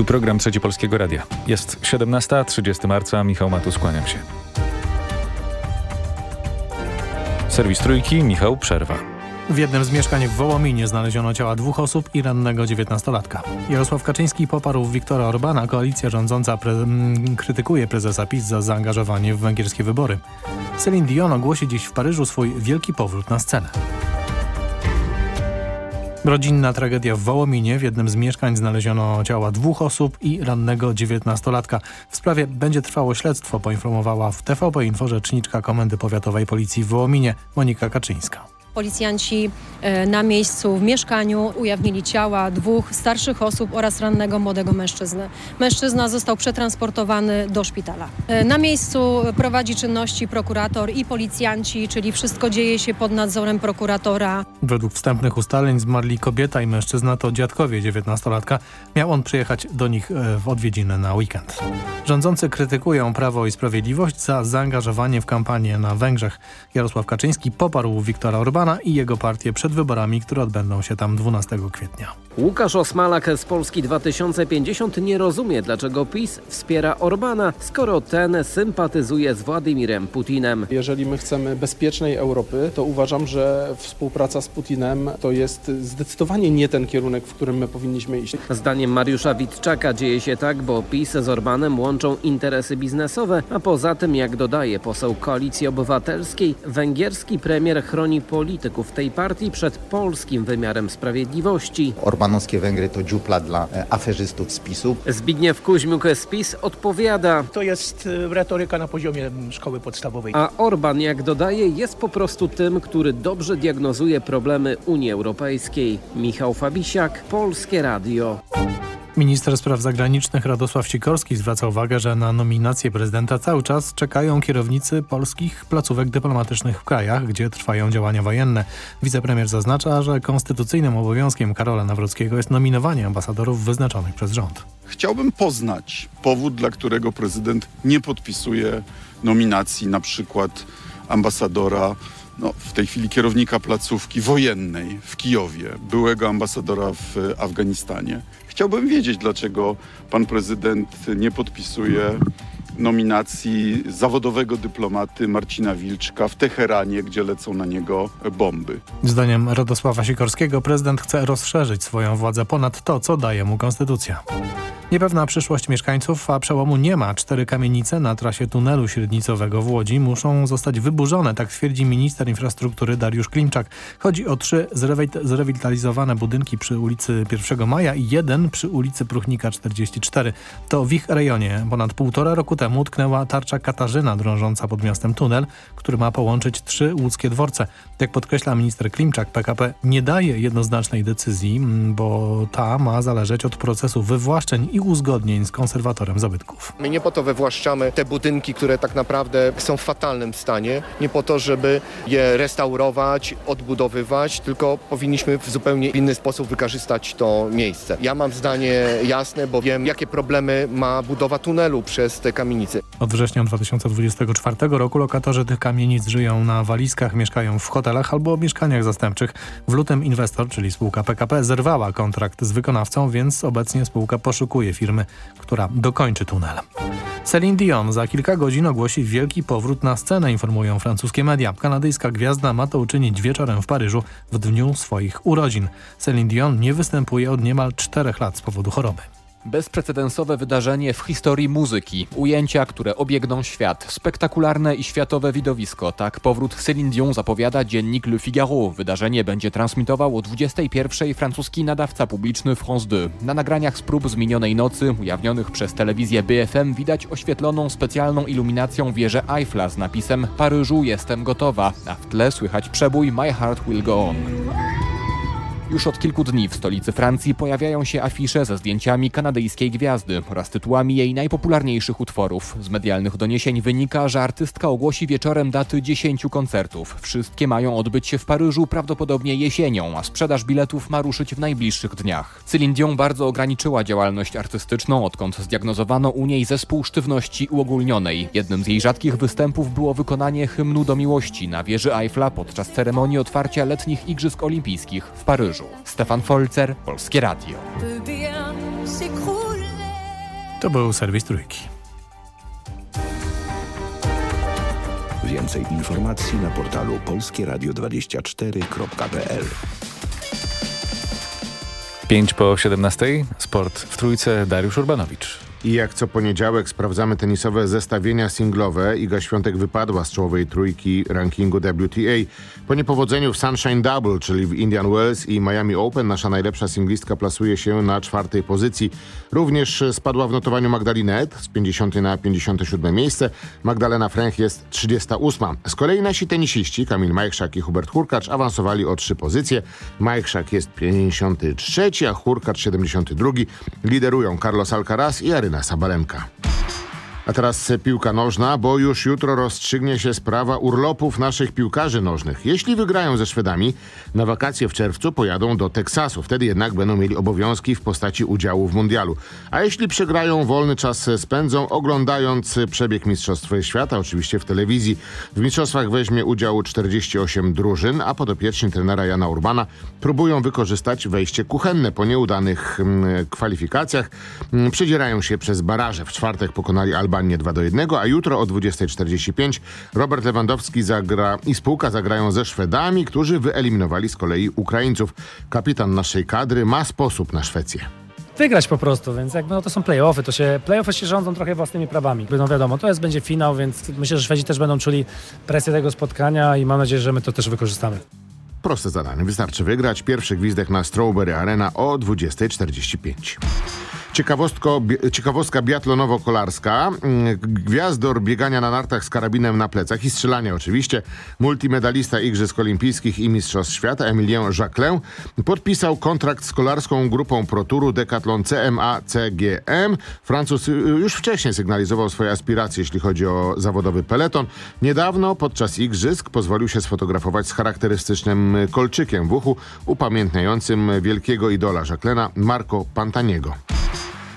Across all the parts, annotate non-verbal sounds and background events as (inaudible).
Tu program Trzeci Polskiego Radia. Jest 17, 30 marca, Michał Matu, skłaniam się. Serwis Trójki, Michał Przerwa. W jednym z mieszkań w Wołominie znaleziono ciała dwóch osób i rannego dziewiętnastolatka. Jarosław Kaczyński poparł Wiktora Orbana. Koalicja rządząca pre krytykuje prezesa PiS za zaangażowanie w węgierskie wybory. Celine Dion ogłosi dziś w Paryżu swój wielki powrót na scenę. Rodzinna tragedia w Wołominie. W jednym z mieszkań znaleziono ciała dwóch osób i rannego dziewiętnastolatka. W sprawie będzie trwało śledztwo, poinformowała w TVP Info rzeczniczka Komendy Powiatowej Policji w Wołominie Monika Kaczyńska. Policjanci e, na miejscu w mieszkaniu ujawnili ciała dwóch starszych osób oraz rannego młodego mężczyzny. Mężczyzna został przetransportowany do szpitala. E, na miejscu prowadzi czynności prokurator i policjanci, czyli wszystko dzieje się pod nadzorem prokuratora. Według wstępnych ustaleń zmarli kobieta i mężczyzna to dziadkowie 19-latka. Miał on przyjechać do nich e, w odwiedziny na weekend. Rządzący krytykują Prawo i Sprawiedliwość za zaangażowanie w kampanię na Węgrzech. Jarosław Kaczyński poparł Wiktora Orbana i jego partię przed wyborami, które odbędą się tam 12 kwietnia. Łukasz Osmalak z Polski 2050 nie rozumie, dlaczego PiS wspiera Orbana, skoro ten sympatyzuje z Władimirem Putinem. Jeżeli my chcemy bezpiecznej Europy, to uważam, że współpraca z Putinem to jest zdecydowanie nie ten kierunek, w którym my powinniśmy iść. Zdaniem Mariusza Witczaka dzieje się tak, bo PiS z Orbanem łączą interesy biznesowe, a poza tym, jak dodaje poseł Koalicji Obywatelskiej, węgierski premier chroni polityków tej partii przed polskim wymiarem sprawiedliwości. Orbanowskie Węgry to dziupla dla e, aferzystów z PiSu. Zbigniew Kuźmiuk z PiS odpowiada, To jest e, retoryka na poziomie szkoły podstawowej. a Orban, jak dodaje, jest po prostu tym, który dobrze diagnozuje problemy Unii Europejskiej. Michał Fabisiak, Polskie Radio. Minister spraw zagranicznych Radosław Sikorski zwraca uwagę, że na nominację prezydenta cały czas czekają kierownicy polskich placówek dyplomatycznych w krajach, gdzie trwają działania wojenne. Wicepremier zaznacza, że konstytucyjnym obowiązkiem Karola Nawrockiego jest nominowanie ambasadorów wyznaczonych przez rząd. Chciałbym poznać powód, dla którego prezydent nie podpisuje nominacji na przykład ambasadora, no, w tej chwili kierownika placówki wojennej w Kijowie, byłego ambasadora w Afganistanie. Chciałbym wiedzieć, dlaczego pan prezydent nie podpisuje nominacji zawodowego dyplomaty Marcina Wilczka w Teheranie, gdzie lecą na niego bomby. Zdaniem Radosława Sikorskiego prezydent chce rozszerzyć swoją władzę ponad to, co daje mu konstytucja. Niepewna przyszłość mieszkańców, a przełomu nie ma. Cztery kamienice na trasie tunelu średnicowego w Łodzi muszą zostać wyburzone, tak twierdzi minister infrastruktury Dariusz Klimczak. Chodzi o trzy zrewi- zrewitalizowane budynki przy ulicy 1 Maja i jeden przy ulicy Pruchnika 44. To w ich rejonie ponad półtora roku temu utknęła tarcza Katarzyna drążąca pod miastem tunel, który ma połączyć trzy łódzkie dworce. Jak podkreśla minister Klimczak, PKP nie daje jednoznacznej decyzji, bo ta ma zależeć od procesu wywłaszczeń i uzgodnień z konserwatorem zabytków. My nie po to wywłaszczamy te budynki, które tak naprawdę są w fatalnym stanie, nie po to, żeby je restaurować, odbudowywać, tylko powinniśmy w zupełnie inny sposób wykorzystać to miejsce. Ja mam zdanie jasne, bo wiem, jakie problemy ma budowa tunelu przez te kamienice. Od września 2024 roku lokatorzy tych kamienic żyją na walizkach, mieszkają w hotelach albo mieszkaniach zastępczych. W lutym inwestor, czyli spółka PKP, zerwała kontrakt z wykonawcą, więc obecnie spółka poszukuje firmy, która dokończy tunel. Celine Dion za kilka godzin ogłosi wielki powrót na scenę, informują francuskie media. Kanadyjska gwiazda ma to uczynić wieczorem w Paryżu w dniu swoich urodzin. Celine Dion nie występuje od niemal czterech lat z powodu choroby. Bezprecedensowe wydarzenie w historii muzyki. Ujęcia, które obiegną świat. Spektakularne i światowe widowisko. Tak powrót Céline Dion zapowiada dziennik Le Figaro. Wydarzenie będzie transmitował o 21 francuski nadawca publiczny France 2. Na nagraniach z prób z minionej nocy, ujawnionych przez telewizję BFM, widać oświetloną specjalną iluminacją wieżę Eiffla z napisem Paryżu jestem gotowa, a w tle słychać przebój My Heart Will Go On. Już od kilku dni w stolicy Francji pojawiają się afisze ze zdjęciami kanadyjskiej gwiazdy oraz tytułami jej najpopularniejszych utworów. Z medialnych doniesień wynika, że artystka ogłosi wieczorem daty 10 koncertów. Wszystkie mają odbyć się w Paryżu prawdopodobnie jesienią, a sprzedaż biletów ma ruszyć w najbliższych dniach. Celine Dion bardzo ograniczyła działalność artystyczną, odkąd zdiagnozowano u niej zespół sztywności uogólnionej. Jednym z jej rzadkich występów było wykonanie hymnu do miłości na wieży Eiffla podczas ceremonii otwarcia letnich Igrzysk Olimpijskich w Paryżu. Stefan Folcer, Polskie Radio. To był serwis Trójki. Więcej informacji na portalu polskieradio24.pl 5 po 17. Sport w Trójce Dariusz Urbanowicz. I jak co poniedziałek sprawdzamy tenisowe zestawienia singlowe. Iga Świątek wypadła z czołowej trójki rankingu WTA. Po niepowodzeniu w Sunshine Double, czyli w Indian Wells i Miami Open, nasza najlepsza singlistka plasuje się na czwartej pozycji. Również spadła w notowaniu Magdalinet z 50 na 57 miejsce. Magdalena Fręch jest 38. Z kolei nasi tenisiści Kamil Majchrzak i Hubert Hurkacz awansowali o trzy pozycje. Majchrzak jest 53, a Hurkacz 72. Liderują Carlos Alcaraz i Aryna Sabalenka. A teraz piłka nożna, bo już jutro rozstrzygnie się sprawa urlopów naszych piłkarzy nożnych. Jeśli wygrają ze Szwedami, na wakacje w czerwcu pojadą do Teksasu. Wtedy jednak będą mieli obowiązki w postaci udziału w mundialu. A jeśli przegrają, wolny czas spędzą oglądając przebieg Mistrzostw Świata, oczywiście w telewizji. W mistrzostwach weźmie udział 48 drużyn, a podopieczni trenera Jana Urbana próbują wykorzystać wejście kuchenne po nieudanych mm, kwalifikacjach. Mm, Przedzierają się przez baraże. W czwartek pokonali Albanię Albanię 2 do 1, a jutro o 20.45 Robert Lewandowski zagra i spółka zagrają ze Szwedami, którzy wyeliminowali z kolei Ukraińców. Kapitan naszej kadry ma sposób na Szwecję wygrać po prostu, więc jakby no to są playoffy, to się, playoffy się rządzą trochę własnymi prawami. No wiadomo, to jest, będzie finał, więc myślę, że Szwedzi też będą czuli presję tego spotkania i mam nadzieję, że my to też wykorzystamy. Proste zadanie, wystarczy wygrać. Pierwszy gwizdek na Strawberry Arena o 20.45. ciekawostka biatlonowo-kolarska. Mm, gwiazdor biegania na nartach z karabinem na plecach i strzelania oczywiście. Multimedalista Igrzysk Olimpijskich i Mistrzostw Świata Emilien Jacquelin podpisał kontrakt z kolarską grupą ProTuru Decathlon CMA CGM. Francuz już wcześniej sygnalizował swoje aspiracje, jeśli chodzi o zawodowy peleton. Niedawno podczas Igrzysk pozwolił się sfotografować z charakterystycznym kolczykiem w uchu upamiętniającym wielkiego idola Jacquelina Marco Pantaniego.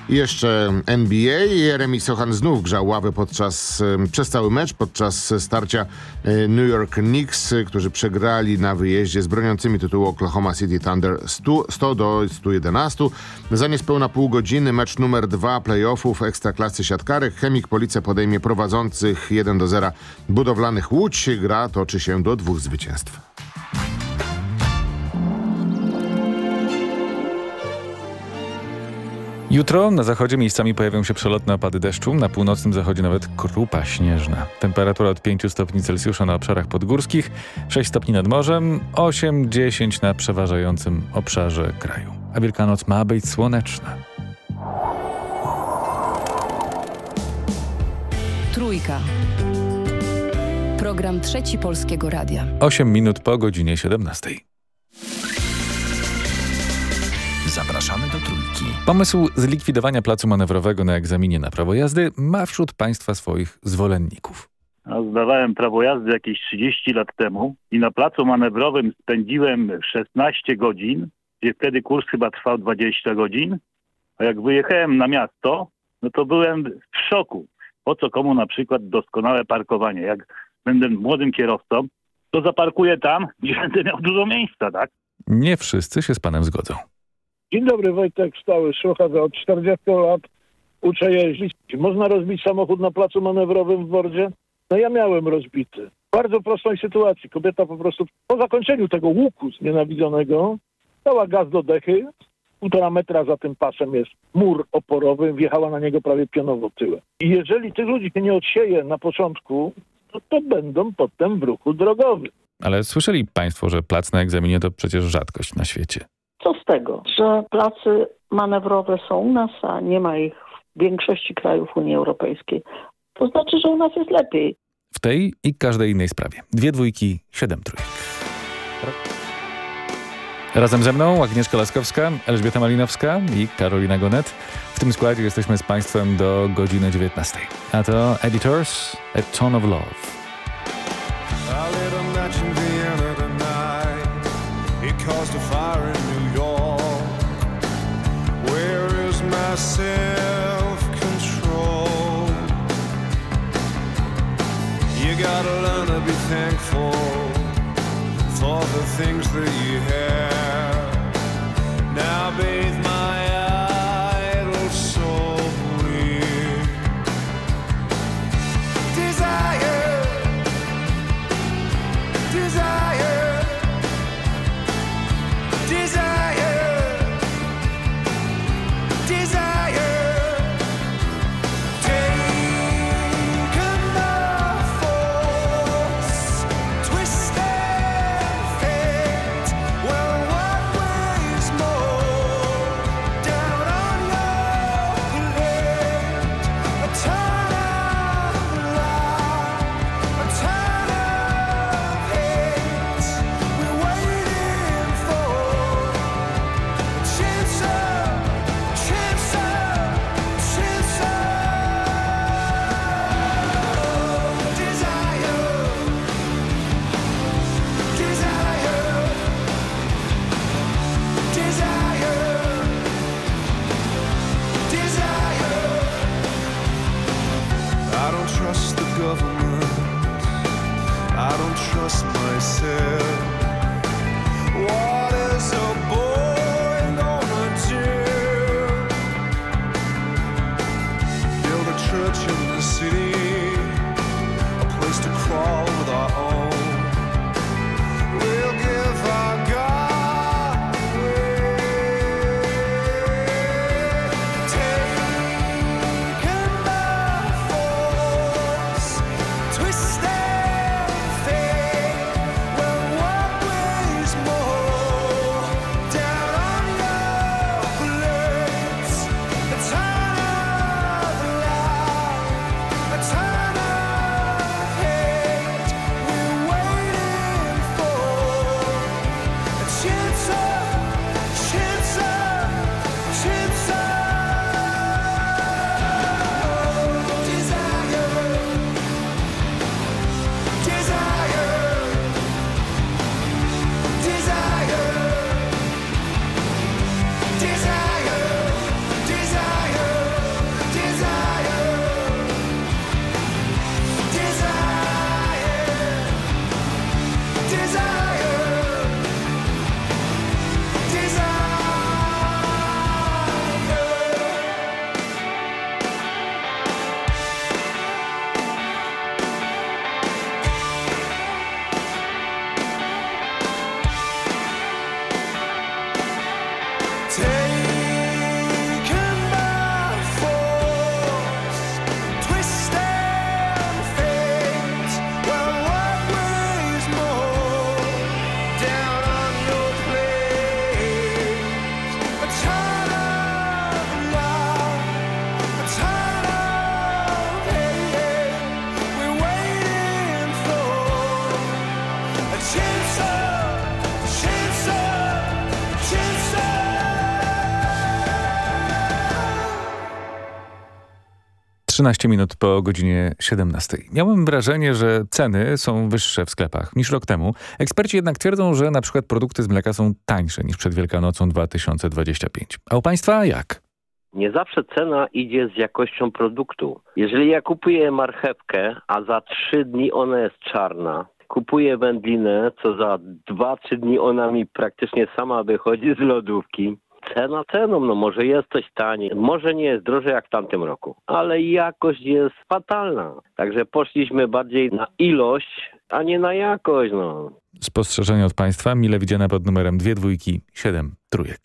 Jeszcze NBA. Jeremy Sochan znów grzał ławę podczas, przez cały mecz, podczas starcia e, New York Knicks, którzy przegrali na wyjeździe z broniącymi tytułu Oklahoma City Thunder 100, 100 do 111. Za niespełna pół godziny mecz numer dwa playoffów Ekstraklasy Siatkarek. Chemik Police podejmie prowadzących 1 do 0 budowlanych Łódź. Gra toczy się do dwóch zwycięstw. Jutro na zachodzie miejscami pojawią się przelotne opady deszczu, na północnym zachodzie nawet krupa śnieżna. Temperatura od 5 stopni Celsjusza na obszarach podgórskich, 6 stopni nad morzem, 8-10 na przeważającym obszarze kraju. A Wielkanoc ma być słoneczna. Trójka. Program Trzeci Polskiego Radia. 8 minut po godzinie 17. Zapraszamy do Trójki. Pomysł zlikwidowania placu manewrowego na egzaminie na prawo jazdy ma wśród państwa swoich zwolenników. Zdawałem prawo jazdy jakieś 30 lat temu i na placu manewrowym spędziłem 16 godzin, gdzie wtedy kurs chyba trwał 20 godzin, a jak wyjechałem na miasto, no to byłem w szoku. Po co komu na przykład doskonałe parkowanie? Jak będę młodym kierowcą, to zaparkuję tam, (laughs) gdzie będę miał dużo miejsca, tak? Nie wszyscy się z panem zgodzą. Dzień dobry, Wojtek Stały, Szucha, od 40 lat uczę jeździć. Można rozbić samochód na placu manewrowym w Wordzie? No ja miałem rozbity. W bardzo prostej sytuacji. Kobieta po prostu po zakończeniu tego łuku znienawidzonego dała gaz do dechy. Półtora metra za tym pasem jest mur oporowy, wjechała na niego prawie pionowo tyłem. I jeżeli tych ludzi się nie odsieje na początku, to, to będą potem w ruchu drogowym. Ale słyszeli państwo, że plac na egzaminie to przecież rzadkość na świecie. Co z tego, że placy manewrowe są u nas, a nie ma ich w większości krajów Unii Europejskiej? To znaczy, że u nas jest lepiej. W tej i każdej innej sprawie. Dwie dwójki, siedem trójek. Razem ze mną Agnieszka Laskowska, Elżbieta Malinowska i Karolina Gonet. W tym składzie jesteśmy z Państwem do godziny 19. A to Editors, A Tone of Love. Is my self control? You gotta learn to be thankful for the things that you have. 13 minut po godzinie 17. Miałem wrażenie, że ceny są wyższe w sklepach niż rok temu. Eksperci jednak twierdzą, że na przykład produkty z mleka są tańsze niż przed Wielkanocą 2025. A u Państwa jak? Nie zawsze cena idzie z jakością produktu. Jeżeli ja kupuję marchewkę, a za trzy dni ona jest czarna, kupuję wędlinę, co za dwa, trzy dni ona mi praktycznie sama wychodzi z lodówki. Cena ceną, no może jest coś taniej, może nie jest drożej jak w tamtym roku, ale jakość jest fatalna. Także poszliśmy bardziej na ilość, a nie na jakość, no. Spostrzeżenie od Państwa, mile widziane pod numerem 2 dwójki 7 trójek.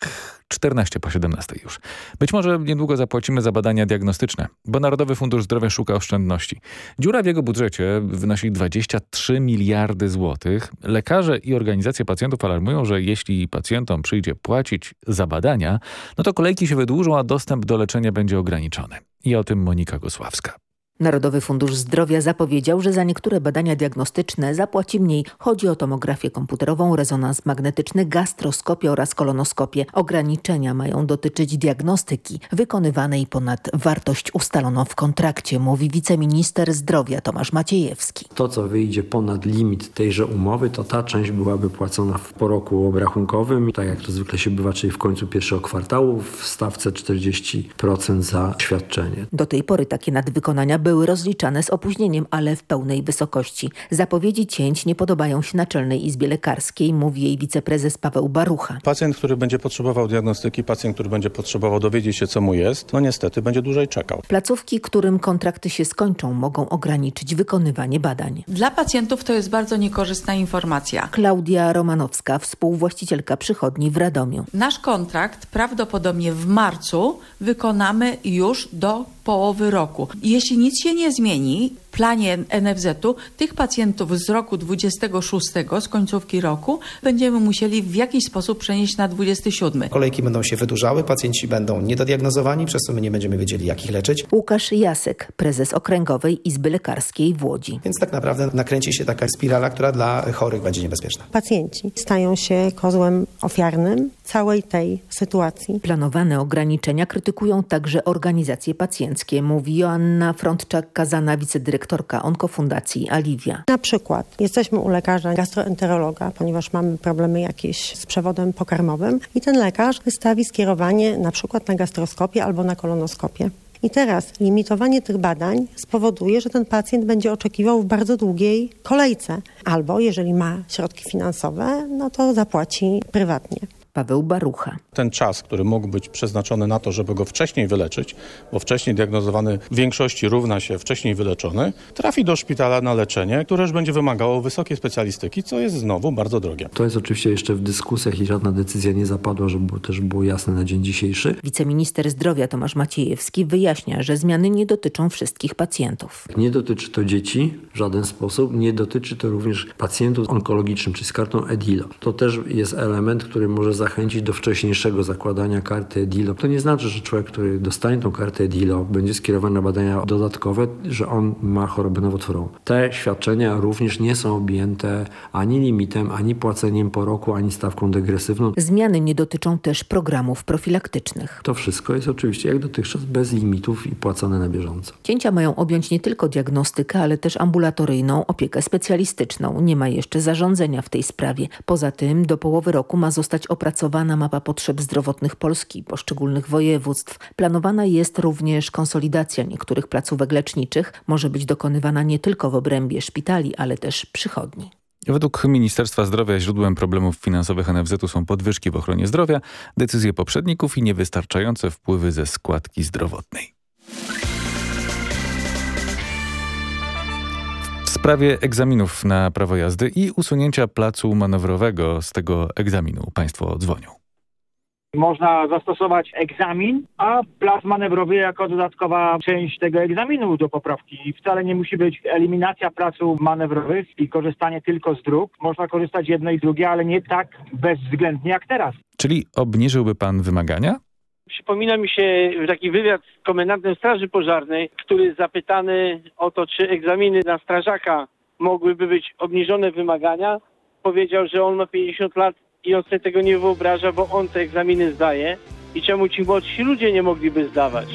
14 po 17 już. Być może niedługo zapłacimy za badania diagnostyczne, bo Narodowy Fundusz Zdrowia szuka oszczędności. Dziura w jego budżecie wynosi 23 miliardy złotych. Lekarze i organizacje pacjentów alarmują, że jeśli pacjentom przyjdzie płacić za badania, no to kolejki się wydłużą, a dostęp do leczenia będzie ograniczony. I o tym Monika Gosławska. Narodowy Fundusz Zdrowia zapowiedział, że za niektóre badania diagnostyczne zapłaci mniej. Chodzi o tomografię komputerową, rezonans magnetyczny, gastroskopię oraz kolonoskopię. Ograniczenia mają dotyczyć diagnostyki wykonywanej ponad wartość ustaloną w kontrakcie, mówi wiceminister zdrowia Tomasz Maciejewski. To, co wyjdzie ponad limit tejże umowy, to ta część byłaby płacona po roku obrachunkowym, tak jak to zwykle się bywa, czyli w końcu pierwszego kwartału w stawce 40% za świadczenie. Do tej pory takie nadwykonania były rozliczane z opóźnieniem, ale w pełnej wysokości. Zapowiedzi cięć nie podobają się Naczelnej Izbie Lekarskiej, mówi jej wiceprezes Paweł Barucha. Pacjent, który będzie potrzebował diagnostyki, pacjent, który będzie potrzebował dowiedzieć się, co mu jest, no niestety będzie dłużej czekał. Placówki, którym kontrakty się skończą, mogą ograniczyć wykonywanie badań. Dla pacjentów to jest bardzo niekorzystna informacja. Klaudia Romanowska, współwłaścicielka przychodni w Radomiu. Nasz kontrakt prawdopodobnie w marcu wykonamy już do połowy roku. Jeśli nic się nie zmieni planie NFZ-u, tych pacjentów z roku 26, z końcówki roku, będziemy musieli w jakiś sposób przenieść na 27. Kolejki będą się wydłużały, pacjenci będą niedodiagnozowani, przez co my nie będziemy wiedzieli, jak ich leczyć. Łukasz Jasek, prezes Okręgowej Izby Lekarskiej w Łodzi. Więc tak naprawdę nakręci się taka spirala, która dla chorych będzie niebezpieczna. Pacjenci stają się kozłem ofiarnym całej tej sytuacji. Planowane ograniczenia krytykują także organizacje pacjenckie, mówi Joanna Frądczak-Kazana, wicedyrektorka Onkofundacji Aliwia. Na przykład jesteśmy u lekarza gastroenterologa, ponieważ mamy problemy jakieś z przewodem pokarmowym i ten lekarz wystawi skierowanie na przykład na gastroskopię albo na kolonoskopię. I teraz limitowanie tych badań spowoduje, że ten pacjent będzie oczekiwał w bardzo długiej kolejce. Albo jeżeli ma środki finansowe, no to zapłaci prywatnie. Paweł Barucha. Ten czas, który mógł być przeznaczony na to, żeby go wcześniej wyleczyć, bo wcześniej diagnozowany w większości równa się wcześniej wyleczony, trafi do szpitala na leczenie, które już będzie wymagało wysokiej specjalistyki, co jest znowu bardzo drogie. To jest oczywiście jeszcze w dyskusjach i żadna decyzja nie zapadła, żeby też było jasne na dzień dzisiejszy. Wiceminister zdrowia Tomasz Maciejewski wyjaśnia, że zmiany nie dotyczą wszystkich pacjentów. Nie dotyczy to dzieci w żaden sposób, nie dotyczy to również pacjentów onkologicznych, czy z kartą EDILO. To też jest element, który może zachęcić do wcześniejszego zakładania karty EDILO. To nie znaczy, że człowiek, który dostanie tą kartę EDILO, będzie skierowany na badania dodatkowe, że on ma chorobę nowotworową. Te świadczenia również nie są objęte ani limitem, ani płaceniem po roku, ani stawką degresywną. Zmiany nie dotyczą też programów profilaktycznych. To wszystko jest oczywiście jak dotychczas bez limitów i płacone na bieżąco. Cięcia mają objąć nie tylko diagnostykę, ale też ambulatoryjną opiekę specjalistyczną. Nie ma jeszcze zarządzenia w tej sprawie. Poza tym do połowy roku ma zostać opracowana mapa potrzeb zdrowotnych Polski, poszczególnych województw. Planowana jest również konsolidacja niektórych placówek leczniczych. Może być dokonywana nie tylko w obrębie szpitali, ale też przychodni. Według Ministerstwa Zdrowia źródłem problemów finansowych NFZ-u są podwyżki w ochronie zdrowia, decyzje poprzedników i niewystarczające wpływy ze składki zdrowotnej. Sprawie egzaminów na prawo jazdy i usunięcia placu manewrowego z tego egzaminu państwo dzwonią. Można zastosować egzamin, a plac manewrowy jako dodatkowa część tego egzaminu do poprawki. Wcale nie musi być eliminacja placów manewrowych i korzystanie tylko z dróg. Można korzystać jedno i drugie, ale nie tak bezwzględnie jak teraz. Czyli obniżyłby pan wymagania? Przypomina mi się taki wywiad z komendantem Straży Pożarnej, który zapytany o to, czy egzaminy na strażaka mogłyby być obniżone wymagania, powiedział, że on ma 50 lat i on sobie tego nie wyobraża, bo on te egzaminy zdaje i czemu ci młodsi ludzie nie mogliby zdawać.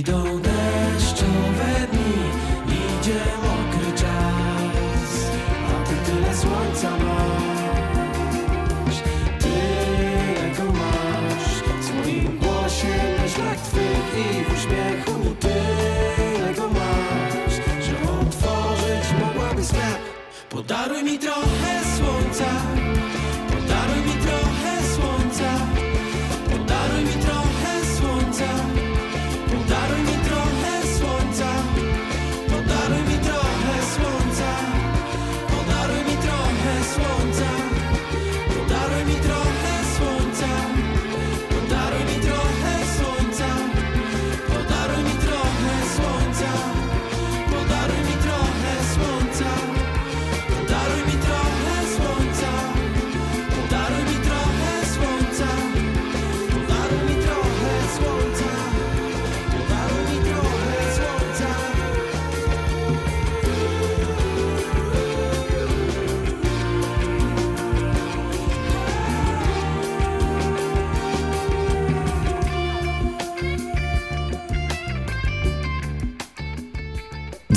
Idą deszczowe dni, idzie mokry czas, a ty tyle słońca masz, tyle go masz. W swoim głosie, myślach twych i w uśmiechu tyle go masz, że otworzyć mogłaby sklep. Podaruj mi trochę słońca.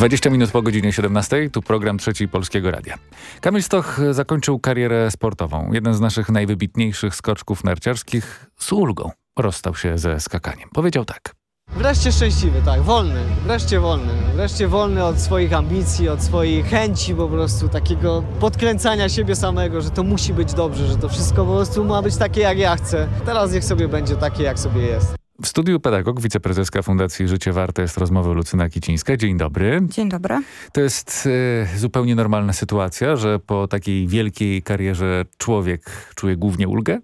20 minut po godzinie 17, tu program Trzeci Polskiego Radia. Kamil Stoch zakończył karierę sportową. Jeden z naszych najwybitniejszych skoczków narciarskich z ulgą rozstał się ze skakaniem. Powiedział tak. Wreszcie szczęśliwy, tak, wolny, wreszcie wolny. Wreszcie wolny od swoich ambicji, od swojej chęci po prostu takiego podkręcania siebie samego, że to musi być dobrze, że to wszystko po prostu ma być takie jak ja chcę. Teraz niech sobie będzie takie jak sobie jest. W studiu pedagog, wiceprezeska Fundacji Życie Warte jest rozmowy Lucyna Kicińska. Dzień dobry. Dzień dobry. To jest e, zupełnie normalna sytuacja, że po takiej wielkiej karierze człowiek czuje głównie ulgę?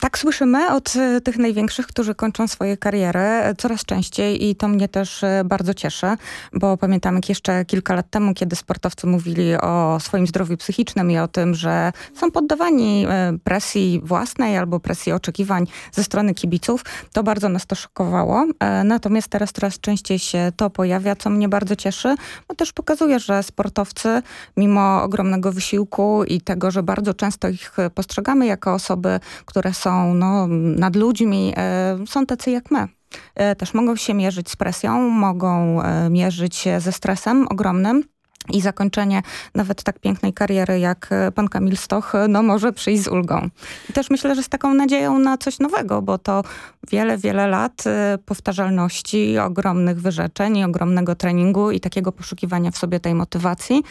Tak słyszymy od e, tych największych, którzy kończą swoje kariery e, coraz częściej i to mnie też e, bardzo cieszy, bo pamiętam jak jeszcze kilka lat temu, kiedy sportowcy mówili o swoim zdrowiu psychicznym i o tym, że są poddawani presji własnej albo presji oczekiwań ze strony kibiców, to bardzo nas to szokowało. Natomiast teraz coraz częściej się to pojawia, co mnie bardzo cieszy, bo też pokazuje, że sportowcy mimo ogromnego wysiłku i tego, że bardzo często ich postrzegamy jako osoby, które są no, nad ludźmi, e, są tacy jak my. E, Też mogą się mierzyć z presją, mogą e, mierzyć się ze stresem ogromnym. I zakończenie nawet tak pięknej kariery jak pan Kamil Stoch, no może przyjść z ulgą. I też myślę, że z taką nadzieją na coś nowego, bo to wiele, wiele lat powtarzalności, ogromnych wyrzeczeń, ogromnego treningu i takiego poszukiwania w sobie tej motywacji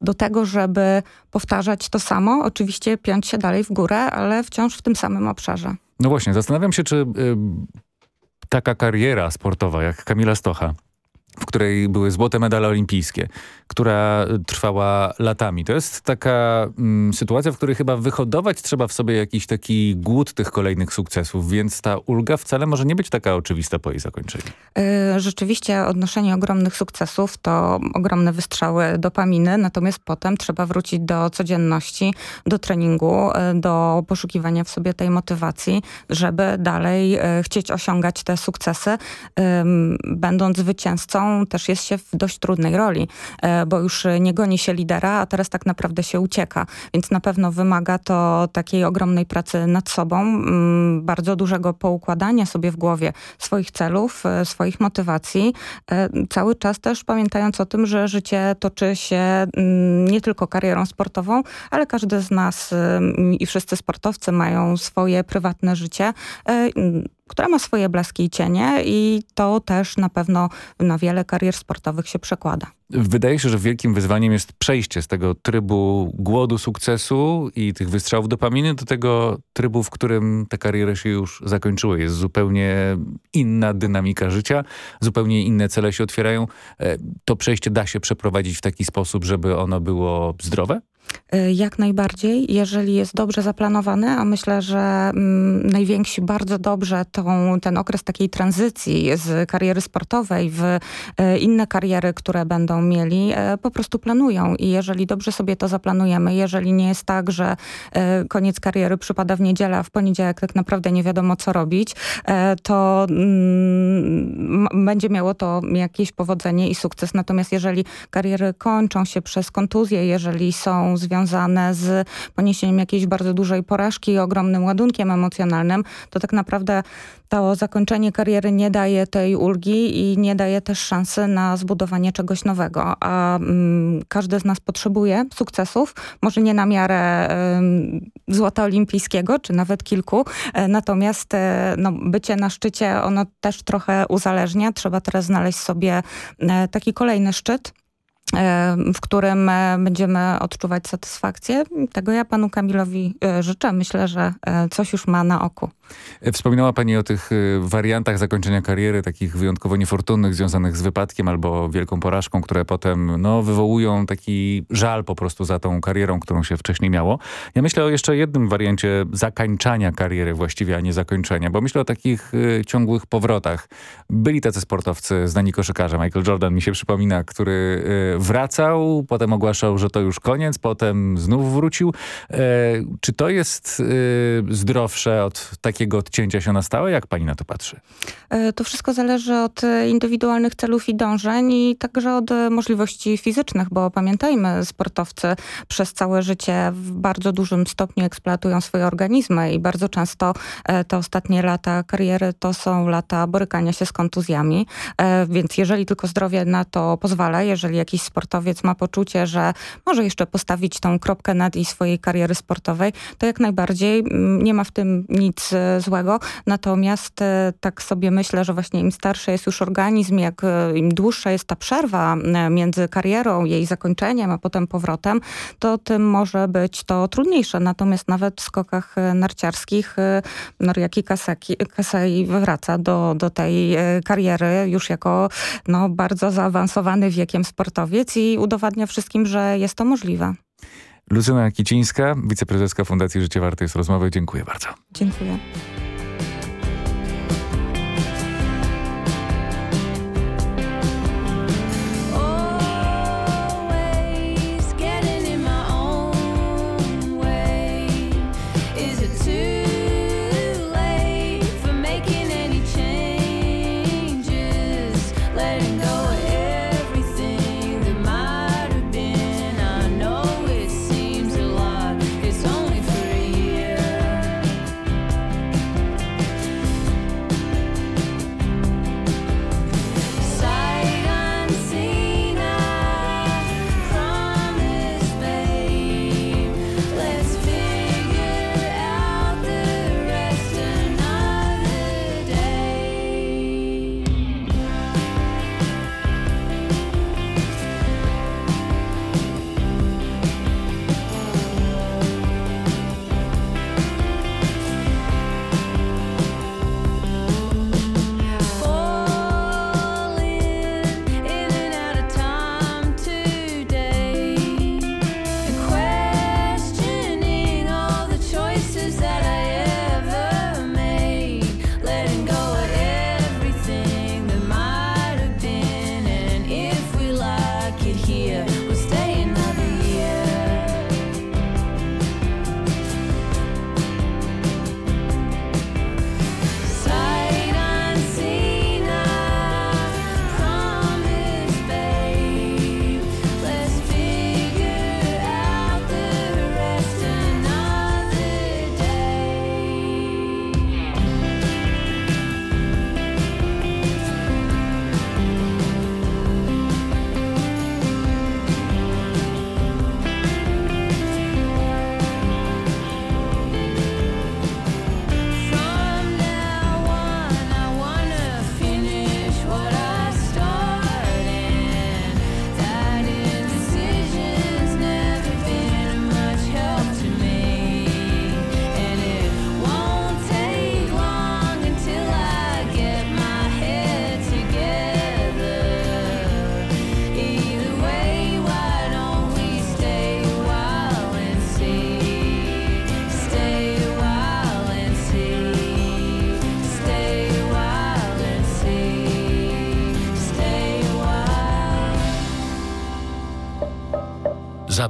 do tego, żeby powtarzać to samo, oczywiście piąć się dalej w górę, ale wciąż w tym samym obszarze. No właśnie, zastanawiam się, czy y, taka kariera sportowa jak Kamila Stocha, w której były złote medale olimpijskie, która trwała latami. To jest taka mm, sytuacja, w której chyba wyhodować trzeba w sobie jakiś taki głód tych kolejnych sukcesów, więc ta ulga wcale może nie być taka oczywista po jej zakończeniu. Y, Rzeczywiście odnoszenie ogromnych sukcesów to ogromne wystrzały dopaminy, natomiast potem trzeba wrócić do codzienności, do treningu, y, do poszukiwania w sobie tej motywacji, żeby dalej chcieć osiągać te sukcesy. Będąc zwycięzcą też jest się w dość trudnej roli, y, bo już nie goni się lidera, a teraz tak naprawdę się ucieka, więc na pewno wymaga to takiej ogromnej pracy nad sobą, bardzo dużego poukładania sobie w głowie swoich celów, y, swoich motywacji. Cały czas też pamiętając o tym, że życie toczy się nie tylko karierą sportową, ale każdy z nas i wszyscy sportowcy mają swoje prywatne życie, które ma swoje blaski i cienie i to też na pewno na wiele karier sportowych się przekłada. Wydaje się, że wielkim wyzwaniem jest przejście z tego trybu głodu sukcesu i tych wystrzałów dopaminy do tego trybu, w którym te kariery się już zakończyły. Jest zupełnie inna dynamika życia, zupełnie inne cele się otwierają. E, To przejście da się przeprowadzić w taki sposób, żeby ono było zdrowe? Y, Jak najbardziej, jeżeli jest dobrze zaplanowany, a myślę, że mm, najwięksi bardzo dobrze tą, ten okres takiej tranzycji z kariery sportowej w y, inne kariery, które będą mieli, y, po prostu planują. I jeżeli dobrze sobie to zaplanujemy, jeżeli nie jest tak, że y, koniec kariery przypada w niedzielę, a w poniedziałek tak naprawdę nie wiadomo co robić, to mm, będzie miało to jakieś powodzenie i sukces. Natomiast jeżeli kariery kończą się przez kontuzję, jeżeli są związane z poniesieniem jakiejś bardzo dużej porażki i ogromnym ładunkiem emocjonalnym, to tak naprawdę to zakończenie kariery nie daje tej ulgi i nie daje też szansy na zbudowanie czegoś nowego. A mm, każdy z nas potrzebuje sukcesów, może nie na miarę y, złota olimpijskiego, czy nawet kilku, e, natomiast e, no, bycie na szczycie, ono też trochę uzależnia. Trzeba teraz znaleźć sobie e, taki kolejny szczyt, w którym e, będziemy odczuwać satysfakcję. Tego ja panu Kamilowi e, życzę. Myślę, że e, coś już ma na oku. Wspominała Pani o tych wariantach zakończenia kariery, takich wyjątkowo niefortunnych, związanych z wypadkiem albo wielką porażką, które potem no, wywołują taki żal po prostu za tą karierą, którą się wcześniej miało. Ja myślę o jeszcze jednym wariancie zakańczania kariery właściwie, a nie zakończenia, bo myślę o takich ciągłych powrotach. Byli tacy sportowcy, znani koszykarze, Michael Jordan mi się przypomina, który wracał, potem ogłaszał, że to już koniec, potem znów wrócił. E, czy to jest y, zdrowsze od takiego odcięcia się na stałe? Jak pani na to patrzy? E, To wszystko zależy od e, indywidualnych celów i dążeń i także od e, możliwości fizycznych, bo pamiętajmy, sportowcy przez całe życie w bardzo dużym stopniu eksploatują swoje organizmy i bardzo często e, te ostatnie lata kariery to są lata borykania się z kontuzjami, E, więc jeżeli tylko zdrowie na to pozwala, jeżeli jakiś sportowiec ma poczucie, że może jeszcze postawić tą kropkę nad i swojej kariery sportowej, to jak najbardziej mm, nie ma w tym nic e, złego. Natomiast e, tak sobie myślę, że właśnie im starszy jest już organizm, jak e, im dłuższa jest ta przerwa między karierą, jej zakończeniem, a potem powrotem, to tym może być to trudniejsze. Natomiast nawet w skokach narciarskich Noriaki Kasaki, Kasai wraca do, do tej kariery już jako no, bardzo zaawansowany wiekiem sportowiec i udowadnia wszystkim, że jest to możliwe. Lucyna Kicińska, wiceprezeska Fundacji Życie Warte jest rozmowy. Dziękuję bardzo. Dziękuję.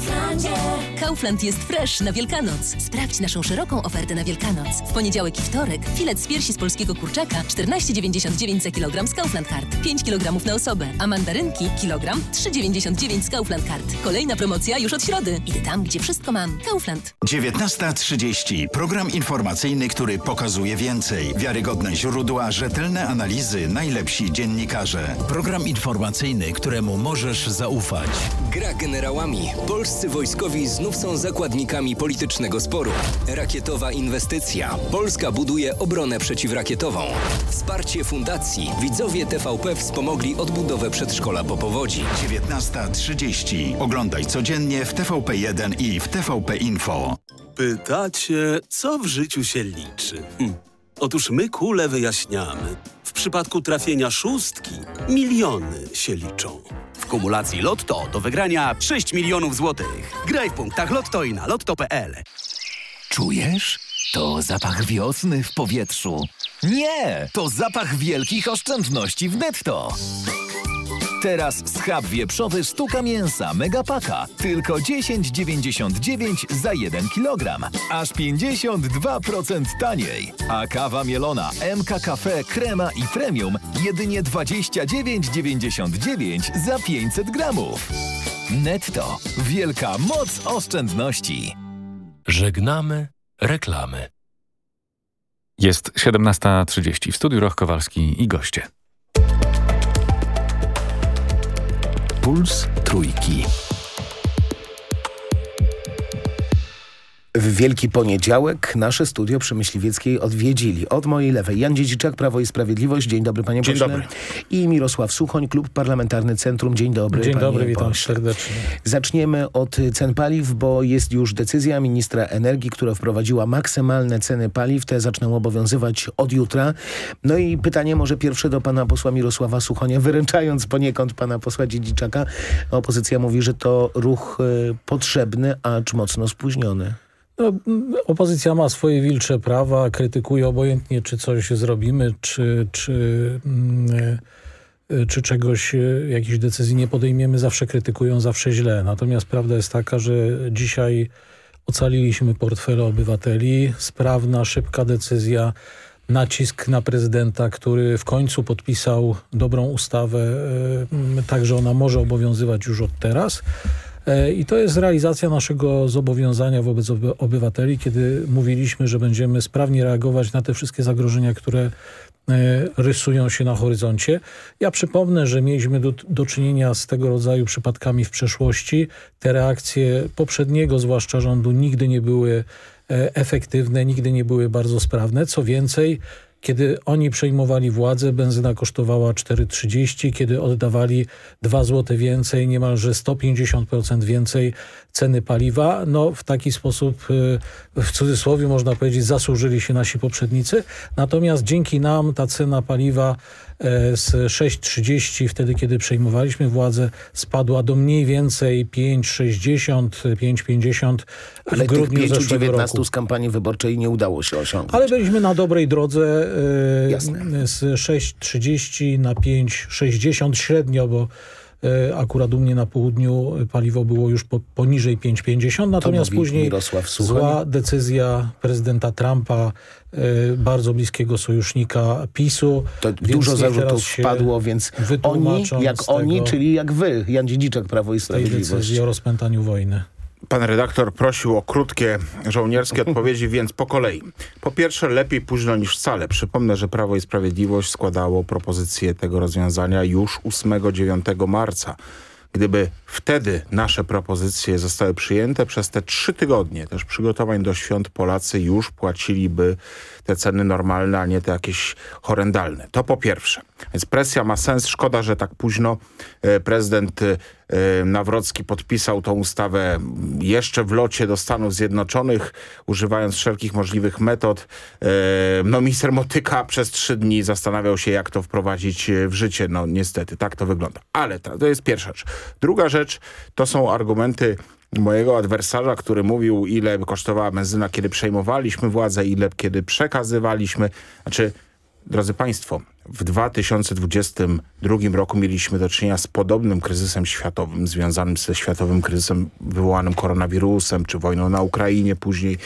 w Kauflandzie. Kaufland jest fresh na Wielkanoc. Sprawdź naszą szeroką ofertę na Wielkanoc. W poniedziałek i wtorek filet z piersi z polskiego kurczaka 14,99 za kilogram z Kaufland Card. 5 kg na osobę, a mandarynki kilogram 3,99 z Kaufland Card. Kolejna promocja już od środy. Idę tam, gdzie wszystko mam. Kaufland. 19.30. Program informacyjny, który pokazuje więcej. Wiarygodne źródła, rzetelne analizy, najlepsi dziennikarze. Program informacyjny, któremu możesz zaufać. Gra generałami. Polscy wojskowi znów są zakładnikami politycznego sporu. Rakietowa inwestycja. Polska buduje obronę przeciwrakietową. Wsparcie fundacji. Widzowie TVP wspomogli odbudowę przedszkola po powodzi. 19.30. Oglądaj codziennie w TVP1 i w TVP Info. Pytacie, co w życiu się liczy? Hm. Otóż my kule wyjaśniamy. W przypadku trafienia szóstki miliony się liczą. W kumulacji Lotto do wygrania 6 milionów złotych. Graj w punktach Lotto i na lotto.pl. Czujesz? To zapach wiosny w powietrzu. Nie, to zapach wielkich oszczędności w netto. Teraz schab wieprzowy sztuka mięsa Megapaka. Tylko 10,99 za 1 kg. Aż 52% taniej. A kawa mielona MK Cafe Krema i Premium jedynie 29,99 za 500 gramów. Netto. Wielka moc oszczędności. Żegnamy reklamy. Jest 17.30 w studiu Roch Kowalski i goście. Puls Trójki. W Wielki Poniedziałek nasze studio przy Myśliwieckiej odwiedzili. Od mojej lewej Jan Dziedziczak, Prawo i Sprawiedliwość. Dzień dobry panie Dzień pośle. dobry. I Mirosław Suchoń, Klub Parlamentarny Centrum. Dzień dobry Dzień dobry, witam pośle. serdecznie. Zaczniemy od cen paliw, bo jest już decyzja ministra energii, która wprowadziła maksymalne ceny paliw. Te zaczną obowiązywać od jutra. No i pytanie może pierwsze do pana posła Mirosława Suchonia, (laughs) wyręczając poniekąd pana posła Dziedziczaka. Opozycja mówi, że to ruch e, potrzebny, acz mocno spóźniony. No, opozycja ma swoje wilcze prawa, krytykuje obojętnie, czy coś zrobimy, czy, czy, mm, czy czegoś, e, jakiejś decyzji nie podejmiemy. Zawsze krytykują, zawsze źle. Natomiast prawda jest taka, że dzisiaj ocaliliśmy portfele obywateli. Sprawna, szybka decyzja, nacisk na prezydenta, który w końcu podpisał dobrą ustawę, e, m, tak że ona może obowiązywać już od teraz. E, I to jest realizacja naszego zobowiązania wobec oby- obywateli, kiedy mówiliśmy, że będziemy sprawnie reagować na te wszystkie zagrożenia, które e, rysują się na horyzoncie. Ja przypomnę, że mieliśmy do, do czynienia z tego rodzaju przypadkami w przeszłości. Te reakcje poprzedniego, zwłaszcza rządu, nigdy nie były e, efektywne, nigdy nie były bardzo sprawne. Co więcej, kiedy oni przejmowali władzę, benzyna kosztowała 4,30, kiedy oddawali 2 zł więcej, niemalże 150% więcej ceny paliwa. No w taki sposób, y, w cudzysłowie można powiedzieć, zasłużyli się nasi poprzednicy. Natomiast dzięki nam ta cena paliwa z 6,30 wtedy, kiedy przejmowaliśmy władzę, spadła do mniej więcej 5,60, 5,50 w Ale tych grudniu zeszłego 5-19 roku. z kampanii wyborczej nie udało się osiągnąć. Ale byliśmy na dobrej drodze e, z 6,30 na 5,60 średnio, bo e, akurat u mnie na południu paliwo było już po, poniżej 5,50, natomiast później zła decyzja prezydenta Trumpa, e, bardzo bliskiego sojusznika PiSu. To dużo zarzutów teraz się padło, więc oni, jak oni, czyli jak wy, Jan Dziedziczek, Prawo i z tej Sprawiedliwość. decyzji o rozpętaniu wojny. Pan redaktor prosił o krótkie żołnierskie (laughs) odpowiedzi, więc po kolei. Po pierwsze, lepiej późno niż wcale. Przypomnę, że Prawo i Sprawiedliwość składało propozycję tego rozwiązania już 8-9 marca. Gdyby wtedy nasze propozycje zostały przyjęte, przez te trzy tygodnie też przygotowań do świąt Polacy już płaciliby te ceny normalne, a nie te jakieś horrendalne. To po pierwsze. Więc presja ma sens. Szkoda, że tak późno e, prezydent e, Nawrocki podpisał tą ustawę jeszcze w locie do Stanów Zjednoczonych, używając wszelkich możliwych metod. E, No minister Motyka przez trzy dni zastanawiał się, jak to wprowadzić w życie. No niestety, tak to wygląda. Ale to jest pierwsza rzecz. Druga rzecz to są argumenty mojego adwersarza, który mówił, ile kosztowała benzyna, kiedy przejmowaliśmy władzę, ile kiedy przekazywaliśmy. Znaczy, drodzy Państwo, w 2022 roku mieliśmy do czynienia z podobnym kryzysem światowym, związanym ze światowym kryzysem wywołanym koronawirusem, czy wojną na Ukrainie później.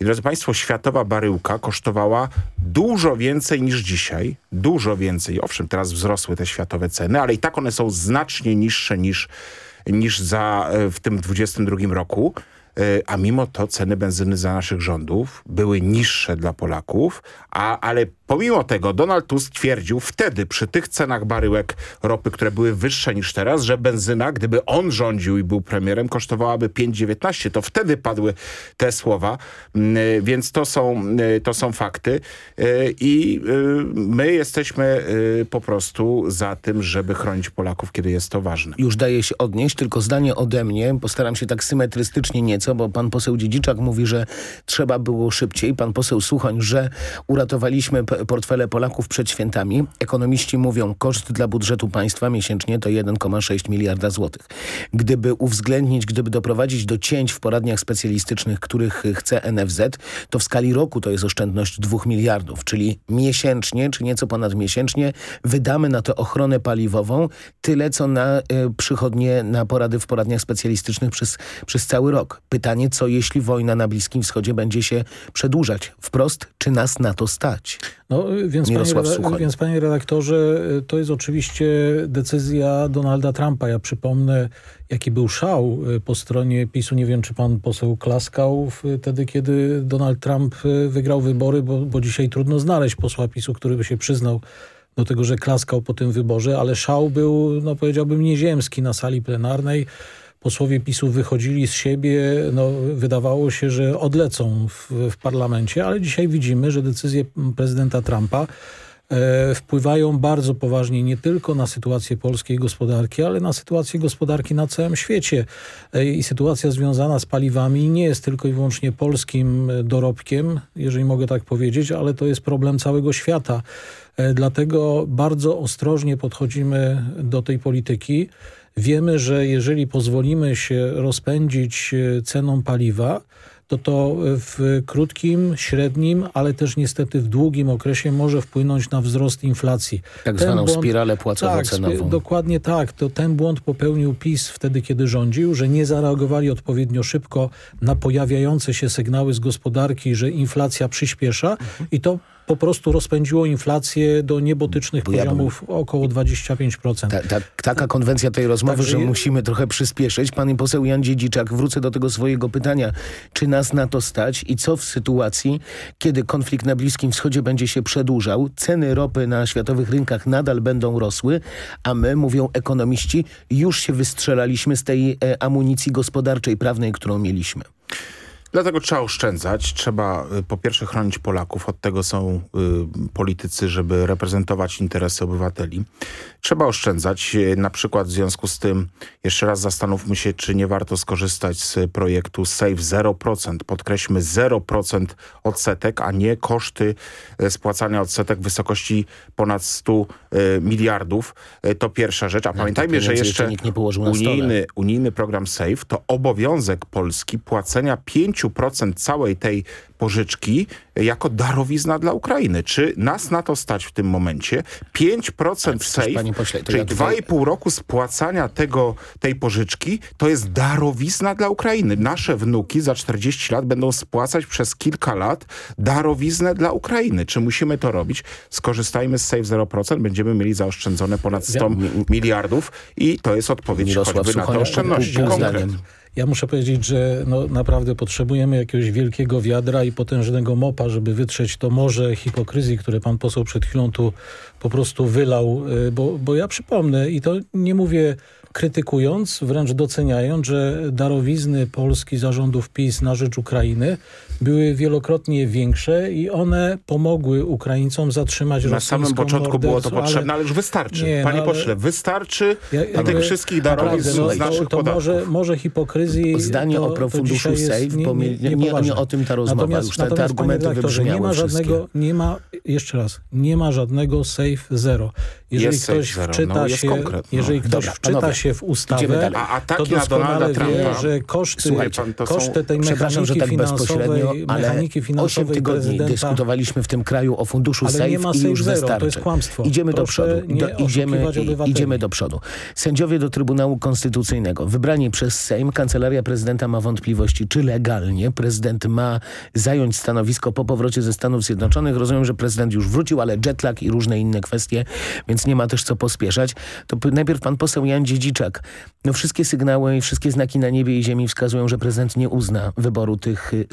I drodzy Państwo, światowa baryłka kosztowała dużo więcej niż dzisiaj. Dużo więcej. Owszem, teraz wzrosły te światowe ceny, ale i tak one są znacznie niższe niż niż za, e, w tym 22 roku. E, A mimo to ceny benzyny za naszych rządów były niższe dla Polaków, a, ale pomimo tego Donald Tusk twierdził wtedy przy tych cenach baryłek ropy, które były wyższe niż teraz, że benzyna, gdyby on rządził i był premierem, kosztowałaby 5,19. To wtedy padły te słowa, Mm, e, więc to są, e, to są fakty i my jesteśmy po prostu za tym, żeby chronić Polaków, kiedy jest to ważne. Już daje się odnieść, tylko zdanie ode mnie. Postaram się tak symetrystycznie nieco, bo pan poseł Dziedziczak mówi, że trzeba było szybciej. Pan poseł Suchoń, że uratowaliśmy portfele Polaków przed świętami. Ekonomiści mówią, koszt dla budżetu państwa miesięcznie to 1,6 miliarda złotych. Gdyby uwzględnić, gdyby doprowadzić do cięć w poradniach specjalistycznych, których chce NFZ, to w skali roku to jest oszczędność 2 miliardów, czyli miesięcznie, czy nieco ponad miesięcznie wydamy na tę ochronę paliwową tyle, co na y, przychodnie, na porady w poradniach specjalistycznych przez, przez cały rok. Pytanie, co jeśli wojna na Bliskim Wschodzie będzie się przedłużać? Wprost, czy nas na to stać? No, więc, panie, Mirosław reda- Suchoń. więc panie redaktorze, y, to jest oczywiście decyzja Donalda Trumpa. Ja przypomnę, jaki był szał y, po stronie PiSu. Nie wiem, czy pan poseł klaskał wtedy, kiedy Donald Trump y, wygrał wybory, bo, bo dzisiaj trudno znaleźć posła PiSu, który by się przyznał do tego, że klaskał po tym wyborze, ale szał był, no powiedziałbym, nieziemski na sali plenarnej. Posłowie PiSu wychodzili z siebie, no, wydawało się, że odlecą w, w parlamencie, ale dzisiaj widzimy, że decyzje prezydenta Trumpa e, wpływają bardzo poważnie nie tylko na sytuację polskiej gospodarki, ale na sytuację gospodarki na całym świecie. E, I sytuacja związana z paliwami nie jest tylko i wyłącznie polskim dorobkiem, jeżeli mogę tak powiedzieć, ale to jest problem całego świata. E, Dlatego bardzo ostrożnie podchodzimy do tej polityki. Wiemy, że jeżeli pozwolimy się rozpędzić e, ceną paliwa, to to w krótkim, średnim, ale też niestety w długim okresie może wpłynąć na wzrost inflacji. Tak Ten zwaną błąd- spiralę płacowo-cenową. Tak, dokładnie tak. To ten błąd popełnił PiS wtedy, kiedy rządził, że nie zareagowali odpowiednio szybko na pojawiające się sygnały z gospodarki, że inflacja przyspiesza i to po prostu rozpędziło inflację do niebotycznych Bo ja bym- poziomów około 25%. Ta, ta, taka konwencja tej rozmowy, Także że musimy trochę przyspieszyć. Pan poseł Jan Dziedziczak, wrócę do tego swojego pytania. Czy nas na to stać i co w sytuacji, kiedy konflikt na Bliskim Wschodzie będzie się przedłużał, ceny ropy na światowych rynkach nadal będą rosły, a my, mówią ekonomiści, już się wystrzelaliśmy z tej e, amunicji gospodarczej, prawnej, którą mieliśmy. Dlatego trzeba oszczędzać. Trzeba y, po pierwsze chronić Polaków. Od tego są y, politycy, żeby reprezentować interesy obywateli. Trzeba oszczędzać. Y, Na przykład w związku z tym jeszcze raz zastanówmy się, czy nie warto skorzystać z projektu Save 0%. Podkreślmy 0% odsetek, a nie koszty y, spłacania odsetek w wysokości ponad 100 y, miliardów. To pierwsza rzecz. A pamiętajmy, że jeszcze jeszcze unijny, unijny program SAFE to obowiązek Polski płacenia 5% całej tej pożyczki jako darowizna dla Ukrainy. Czy nas na to stać w tym momencie? 5% SAFE, panie pośle, czyli ja tutaj- 2,5 roku spłacania tego, tej pożyczki, to jest darowizna dla Ukrainy. Nasze wnuki za 40 lat będą spłacać przez kilka lat darowiznę dla Ukrainy. Czy musimy to robić? Skorzystajmy z SAFE 0%, będziemy mieli zaoszczędzone ponad 100 miliardów i to jest odpowiedź Mirosław choćby na te oszczędności. pół- pół. Ja muszę powiedzieć, że no, naprawdę potrzebujemy jakiegoś wielkiego wiadra i potężnego mopa, żeby wytrzeć to morze hipokryzji, które pan poseł przed chwilą tu po prostu wylał. y, Bo, bo ja przypomnę, i to nie mówię krytykując, wręcz doceniając, że darowizny Polski zarządów PiS na rzecz Ukrainy były wielokrotnie większe i one pomogły Ukraińcom zatrzymać Na rosyjską samym początku było to potrzebne, ale już wystarczy. Nie, Panie no ale- pośle, wystarczy Ja- na tych wszystkich darowizn no, z naszych to, to podatków. może, może hipokryzji Zdanie to, o profunduszu SAFE, nie, bo nie, nie- nie- o tym ta rozmowa. Natomiast, Już te- te argumenty redaktorze, nie ma wybrzmiały żadnego, nie ma, jeszcze raz, nie ma żadnego safe zero. Jeżeli Jest ktoś zero, wczyta no, się, konkret, no. jeżeli ktoś Dobra, wczyta panowie, się w ustawę. A ataki to na doskonale Donalda wie, Trumpa- że koszty, koszty tej mechaniki tak bezpośrednio, finansowej, ale mechaniki 8 finansowej tygodni prezydenta dyskutowaliśmy w tym kraju o funduszu Ale SAFE nie ma i już zero, to wystarczy. jest kłamstwo. Idziemy do Proszę przodu. nie Do, idziemy, obywateli. idziemy do przodu. Sędziowie do Trybunału Konstytucyjnego. Wybrani przez Sejm, Kancelaria Prezydenta ma wątpliwości, czy legalnie prezydent ma zająć stanowisko po powrocie ze Stanów Zjednoczonych. Rozumiem, że prezydent już wrócił, ale jetlag i różne inne kwestie, więc nie ma też co pospieszać. To najpierw pan poseł Jan Dziedziczak. No wszystkie sygnały i wszystkie znaki na niebie i ziemi wskazują, że prezydent nie uzna wyboru tych y,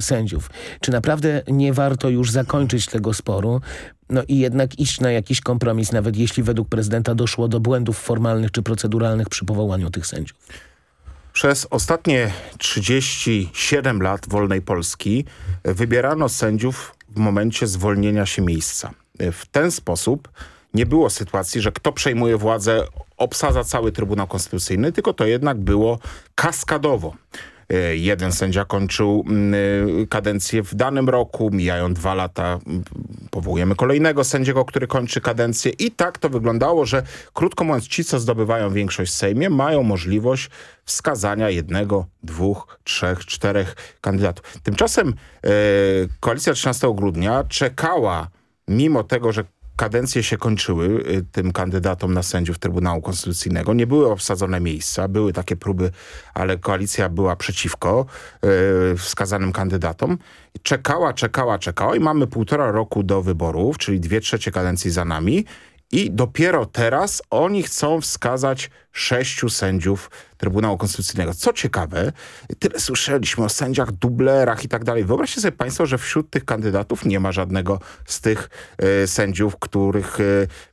Czy naprawdę nie warto już zakończyć tego sporu? No i jednak iść na jakiś kompromis, nawet jeśli według prezydenta doszło do błędów formalnych czy proceduralnych przy powołaniu tych sędziów. Przez ostatnie 37 lat wolnej Polski wybierano sędziów w momencie zwolnienia się miejsca. W ten sposób nie było sytuacji, że kto przejmuje władzę, obsadza cały Trybunał Konstytucyjny, tylko to jednak było kaskadowo. E, Jeden sędzia kończył mm, e, kadencję w danym roku, mijają dwa lata, powołujemy kolejnego sędziego, który kończy kadencję i tak to wyglądało, że krótko mówiąc ci, co zdobywają większość w Sejmie, mają możliwość wskazania jednego, dwóch, trzech, czterech kandydatów. Tymczasem e, koalicja 13 grudnia czekała, mimo tego, że kadencje się kończyły y, tym kandydatom na sędziów Trybunału Konstytucyjnego. Nie były obsadzone miejsca, były takie próby, ale koalicja była przeciwko y, wskazanym kandydatom. Czekała, czekała, czekała i mamy półtora roku do wyborów, czyli dwie trzecie kadencji za nami. I dopiero teraz oni chcą wskazać sześciu sędziów Trybunału Konstytucyjnego. Co ciekawe, tyle słyszeliśmy o sędziach, dublerach i tak dalej. Wyobraźcie sobie państwo, że wśród tych kandydatów nie ma żadnego z tych e, sędziów, których e,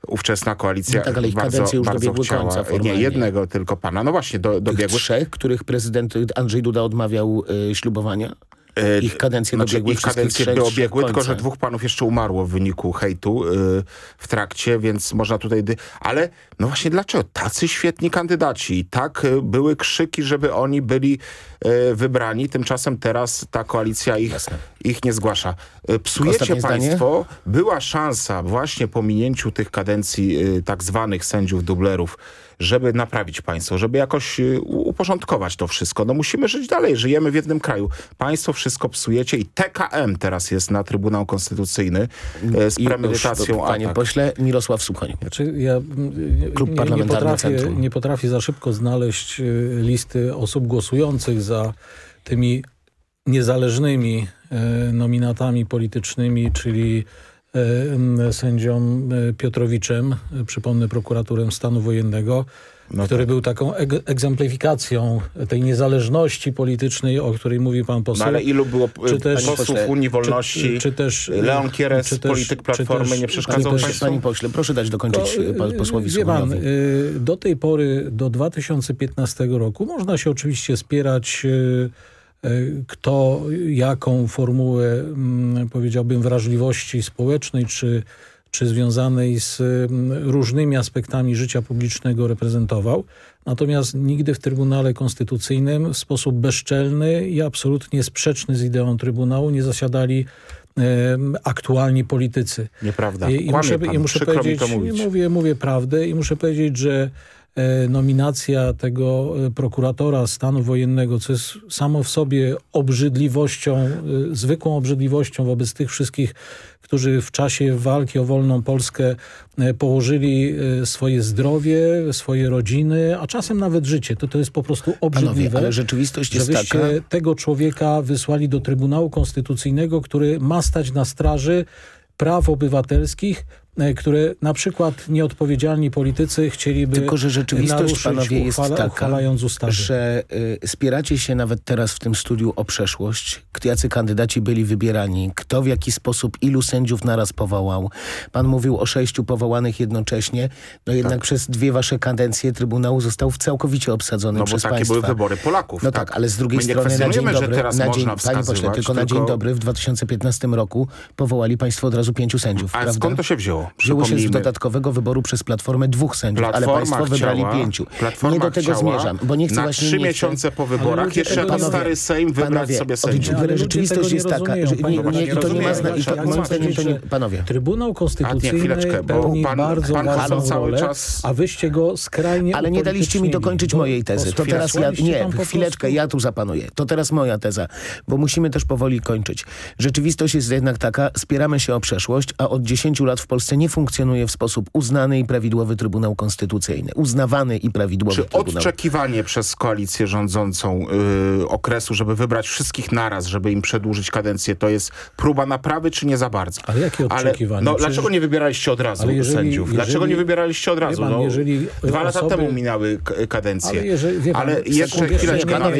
ówczesna koalicja No tak, ale ich bardzo, kadencje już bardzo dobiegły chciała. końca nie, formalnie. jednego tylko pana. No właśnie, do, Tych dobiegły. trzech, których prezydent Andrzej Duda odmawiał y, ślubowania? E, Ich kadencje znaczy, dobiegły ich kadencje trzech by obiegły, końca. tylko że dwóch panów jeszcze umarło w wyniku hejtu y, w trakcie, więc można tutaj... Ale no właśnie dlaczego? Tacy świetni kandydaci i tak y, były krzyki, żeby oni byli wybrani, tymczasem teraz ta koalicja ich, ich nie zgłasza. Psujecie Ostatnie zdanie? państwo, była szansa właśnie po minięciu tych kadencji tak zwanych sędziów dublerów, żeby naprawić państwo, żeby jakoś y, uporządkować to wszystko. No musimy żyć dalej, żyjemy w jednym kraju. Państwo wszystko psujecie i TKM teraz jest na Trybunał Konstytucyjny y, z I premedytacją już, Panie atak. pośle, Mirosław Suchoń. Znaczy, ja Klub nie, nie, Parlamentarny potrafię, Centrum. nie potrafię za szybko znaleźć y, listy osób głosujących za tymi niezależnymi nominatami politycznymi, czyli sędzią e, Piotrowiczem, przypomnę prokuraturem stanu wojennego, No który tak. był taką eg- egzemplifikacją tej niezależności politycznej, o której mówi pan poseł. No ale ilu było y, Czy też- posłów Unii Wolności? Czy, czy też, Leon Kieres, czy też- polityk czy Platformy, też- nie przeszkadzał też- państwu? Panie pośle, proszę dać dokończyć To, y, posłowi Wie pan, y, do tej pory, do 2015 roku, można się oczywiście spierać, y, y, kto jaką formułę, mm, powiedziałbym, wrażliwości społecznej, czy, czy związanej z mm, różnymi aspektami życia publicznego reprezentował. Natomiast nigdy w Trybunale Konstytucyjnym w sposób bezczelny i absolutnie sprzeczny z ideą Trybunału nie zasiadali em, aktualni politycy. Nieprawda. I, i muszę, pan. i muszę powiedzieć, mówię, mówię prawdę i muszę powiedzieć, że e, nominacja tego e, prokuratora stanu wojennego, co jest samo w sobie obrzydliwością, e, zwykłą obrzydliwością wobec tych wszystkich, którzy w czasie walki o wolną Polskę e, położyli e, swoje zdrowie, swoje rodziny, a czasem nawet życie. To, to jest po prostu obrzydliwe. ale rzeczywistość jest taka- tego człowieka wysłali do Trybunału Konstytucyjnego, który ma stać na straży praw obywatelskich e, które na przykład nieodpowiedzialni politycy chcieliby Tylko, że rzeczywistość, panowie, jest uchwala, taka, uchwalając ustawy. że y, spieracie się nawet teraz w tym studiu o przeszłość, jacy kandydaci byli wybierani, kto w jaki sposób, ilu sędziów naraz powołał. Pan mówił o sześciu powołanych jednocześnie, no jednak Tak. przez dwie wasze kadencje Trybunał został całkowicie obsadzony No bo przez takie państwa. były wybory Polaków. No tak. tak, ale z drugiej My strony na dzień dobry, na dzień, można panie pośle, wskazywać, tylko na dzień dobry w 2015 roku powołali państwo od razu pięciu sędziów, A prawda? skąd to się wzięło? Wzięło się z dodatkowego wyboru przez Platformę dwóch sędziów, ale Platforma państwo wybrali chciała- pięciu. Platforma nie do tego chciała zmierzam, bo nie chcę na właśnie... trzy nie miesiące po Ale wyborach ludzie jeszcze panowie, stary Sejm wybrać panowie, sobie sędziów. ale rzeczywistość jest taka, że nie, nie, i to nie ma zna- i to, moim zdaniem to nie, panowie. Trybunał Konstytucyjny chwileczkę, bo pełni pan- bardzo pan ważną cały rolę, czas- a wyście go skrajnie Ale nie daliście mi dokończyć mojej tezy. To teraz ja, nie, chwileczkę, ja tu zapanuję. To teraz moja teza, bo musimy też powoli kończyć. Rzeczywistość jest jednak taka, spieramy się o przeszłość, a od 10 lat w Polsce nie funkcjonuje w sposób uznany i prawidłowy Trybunał Konstytucyjny. Uznawany i prawidłowy Czy Trybunał. odczekiwanie przez koalicję rządzącą y, okresu, żeby wybrać wszystkich naraz, żeby im przedłużyć kadencję, to jest próba naprawy, czy nie za bardzo? Ale jakie oczekiwanie? no, Przecież- dlaczego nie wybieraliście od razu Ale jeżeli- sędziów? jeżeli- dlaczego nie wybieraliście od razu? pan, no, jeżeli dwa lata osoby- temu minęły kadencje. Ale jeżeli- pan, Ale jeszcze chwileczkę, ja ale mam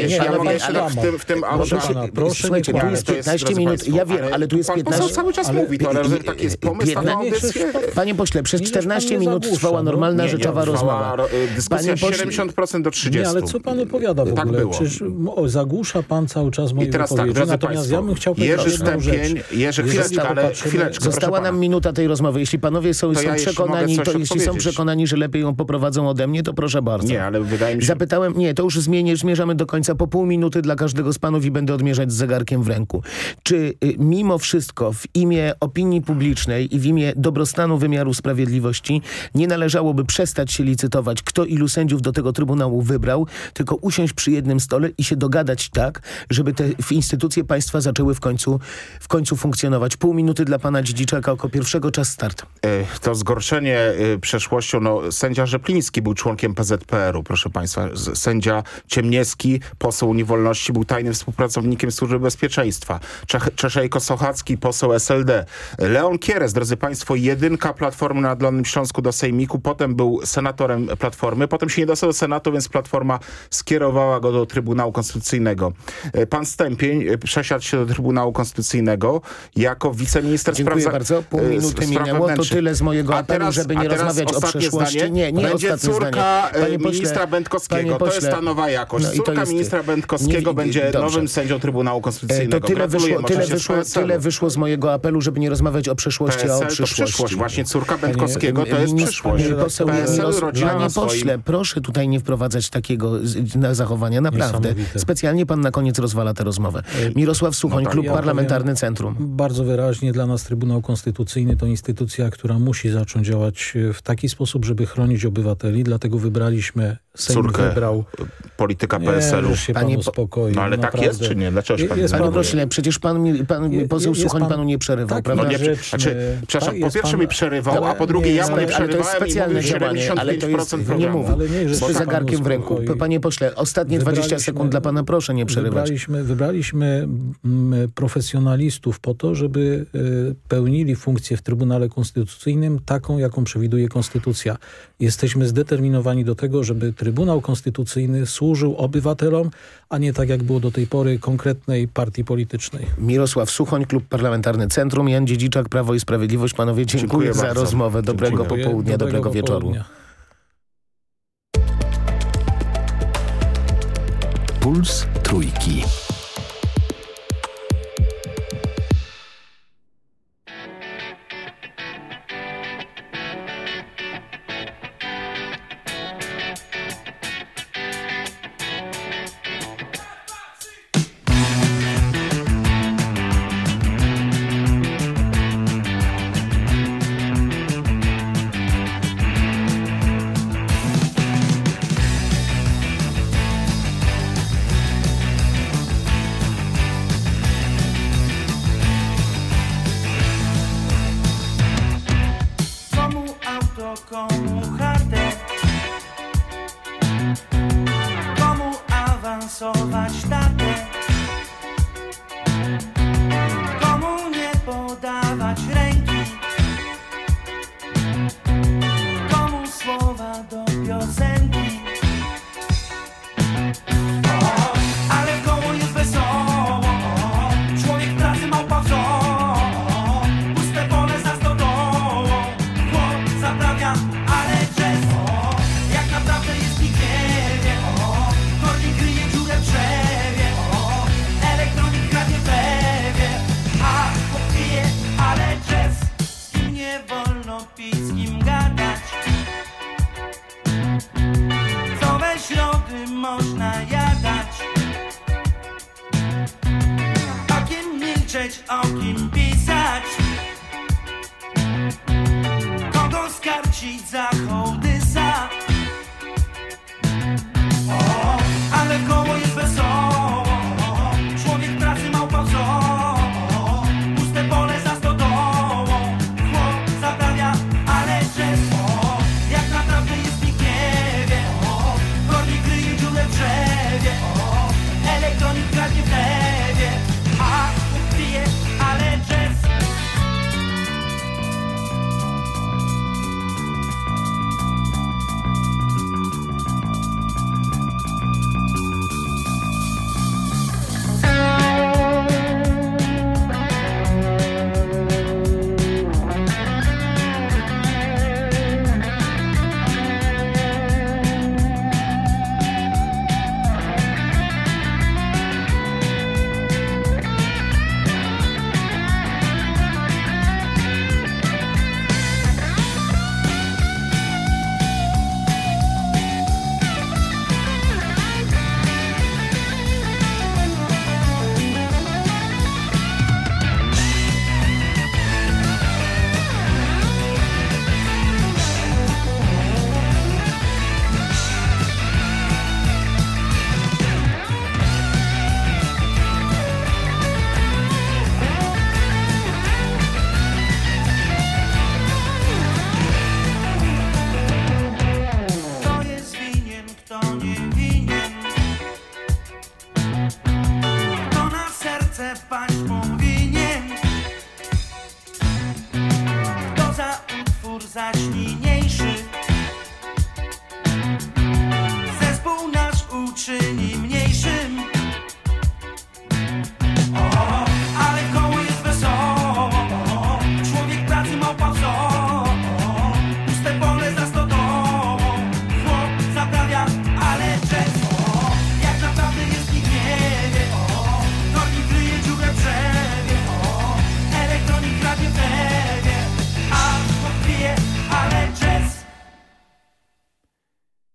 pan jeszcze w tym, w tym Proszę auto... pana, proszę Słuchajcie, tu jest to jest, 15 drodzy minut, ja wiem, ale tu jest pan 15... poseł cały czas ale- mówi to, ale że taki jest pomysł na tą 15 audycję. Panie pośle, przez Niech pan 14 nie minut trwała no. normalna, Nie, nie, rzeczowa trwała rozmowa. ro- y, dyskusja Panie pośle- 70% do 30%. Nie, ale co pan opowiada w Tak ogóle? było. Przecież o, zagłusza pan cały czas moje I teraz tak, wypowiedzi. drodzy Natomiast państwo, ja bym chciał powiedzieć Jerzy jedną Stępień, rzecz. Jerzy, Jeżeli chwileczkę, ale chwileczkę, Została nam pana. minuta tej rozmowy. Jeśli panowie są, To są ja przekonani, to jeśli są przekonani, że lepiej ją poprowadzą ode mnie, to proszę bardzo. Nie, ale wydaje mi się... Zapytałem, nie, to już zmienię, zmierzamy do końca po pół minuty dla każdego z panów i będę odmierzać z zegarkiem w ręku. Czy y, mimo wszystko w imię opinii publicznej i w imię dobrostanu wymiaru sprawiedliwości nie należałoby przestać się licytować, kto ilu sędziów do tego Trybunału wybrał, tylko usiąść przy jednym stole i się dogadać tak, żeby te instytucje państwa zaczęły w końcu, w końcu funkcjonować. Pół minuty dla pana Dziedziczaka jako pierwszego, czas start. E, To zgorszenie e, przeszłością, no sędzia Rzepliński był członkiem PZPR-u, proszę państwa. Sędzia Ciemniewski, poseł Unii Wolności, był tajnym współpracownikiem Służby Bezpieczeństwa. Czech- Czeszejko Sochacki, poseł SLD. Leon Kieres, drodzy państwo, jedynka Platformy na Dolnym Śląsku do Sejmiku, potem był senatorem Platformy, potem się nie dostał do Senatu, więc Platforma skierowała go do Trybunału Konstytucyjnego. E, Pan Stępień e, przesiadł się do Trybunału Konstytucyjnego jako wiceminister Dziękuję spraw... bardzo. Pół e, minuty minęło. To tyle z mojego apelu, teraz- żeby nie rozmawiać o przeszłości. Zdanie. Nie, nie Będzie córka zdanie. ministra Będkowskiego. to jest ta nowa jakość. no Córka ministra Będkowskiego nie- będzie dobrze. nowym sędzią Trybunału Konstytucyjnego. To tyle wyszło, tyle, wyszło, tyle wyszło z mojego apelu, żeby nie rozmawiać o przeszłości, a o PSL przyszłości. Przyszłość. Właśnie córka Będkowskiego to jest przyszłość. poseł, PSL rodzina Panie pośle, proszę tutaj nie wprowadzać takiego na zachowania, naprawdę. Specjalnie pan na koniec rozwala tę rozmowę. Mirosław Suchoń, No tak, Klub ja Parlamentarny Centrum. Bardzo wyraźnie dla nas Trybunał Konstytucyjny to instytucja, która musi zacząć działać w taki sposób, żeby chronić obywateli. Dlatego wybraliśmy, Sejm Córkę wybrał... polityka PSL-u. Panie pan po- uspokoi. No ale tak naprawdę. jest, czy nie? Dlaczego się pan Jest nie Panie pan- pośle, przecież pan, mi- pan Je- poseł Suchoń pan- panu nie przerywał, tak, prawda? No nie, znaczy, przepraszam, Tak, po pierwsze pan- mi przerywał, a po drugie nie, ja mu nie ale- ale to jest przerywałem i specjalne mówił działanie, ale to jest, 75% nie programu. mów, Ale nie, że z zegarkiem w ręku. Panie pośle, ostatnie 20 Wybraliśmy- sekund dla pana, proszę nie przerywać. Wybraliśmy, wybraliśmy mm, profesjonalistów po to, żeby y, pełnili funkcję w Trybunale Konstytucyjnym taką, jaką przewiduje Konstytucja. Jesteśmy zdeterminowani do tego, żeby Trybunał Konstytucyjny służył obywatelom, a nie tak jak było do tej pory konkretnej partii politycznej. Mirosław Suchoń, Klub Parlamentarny Centrum, Jan Dziedziczak, Prawo i Sprawiedliwość. Panowie, dziękuję, Dziękuję za bardzo. rozmowę. Dobrego Dziękuję. popołudnia, dobrego, wieczoru. popołudnia. Puls Trójki.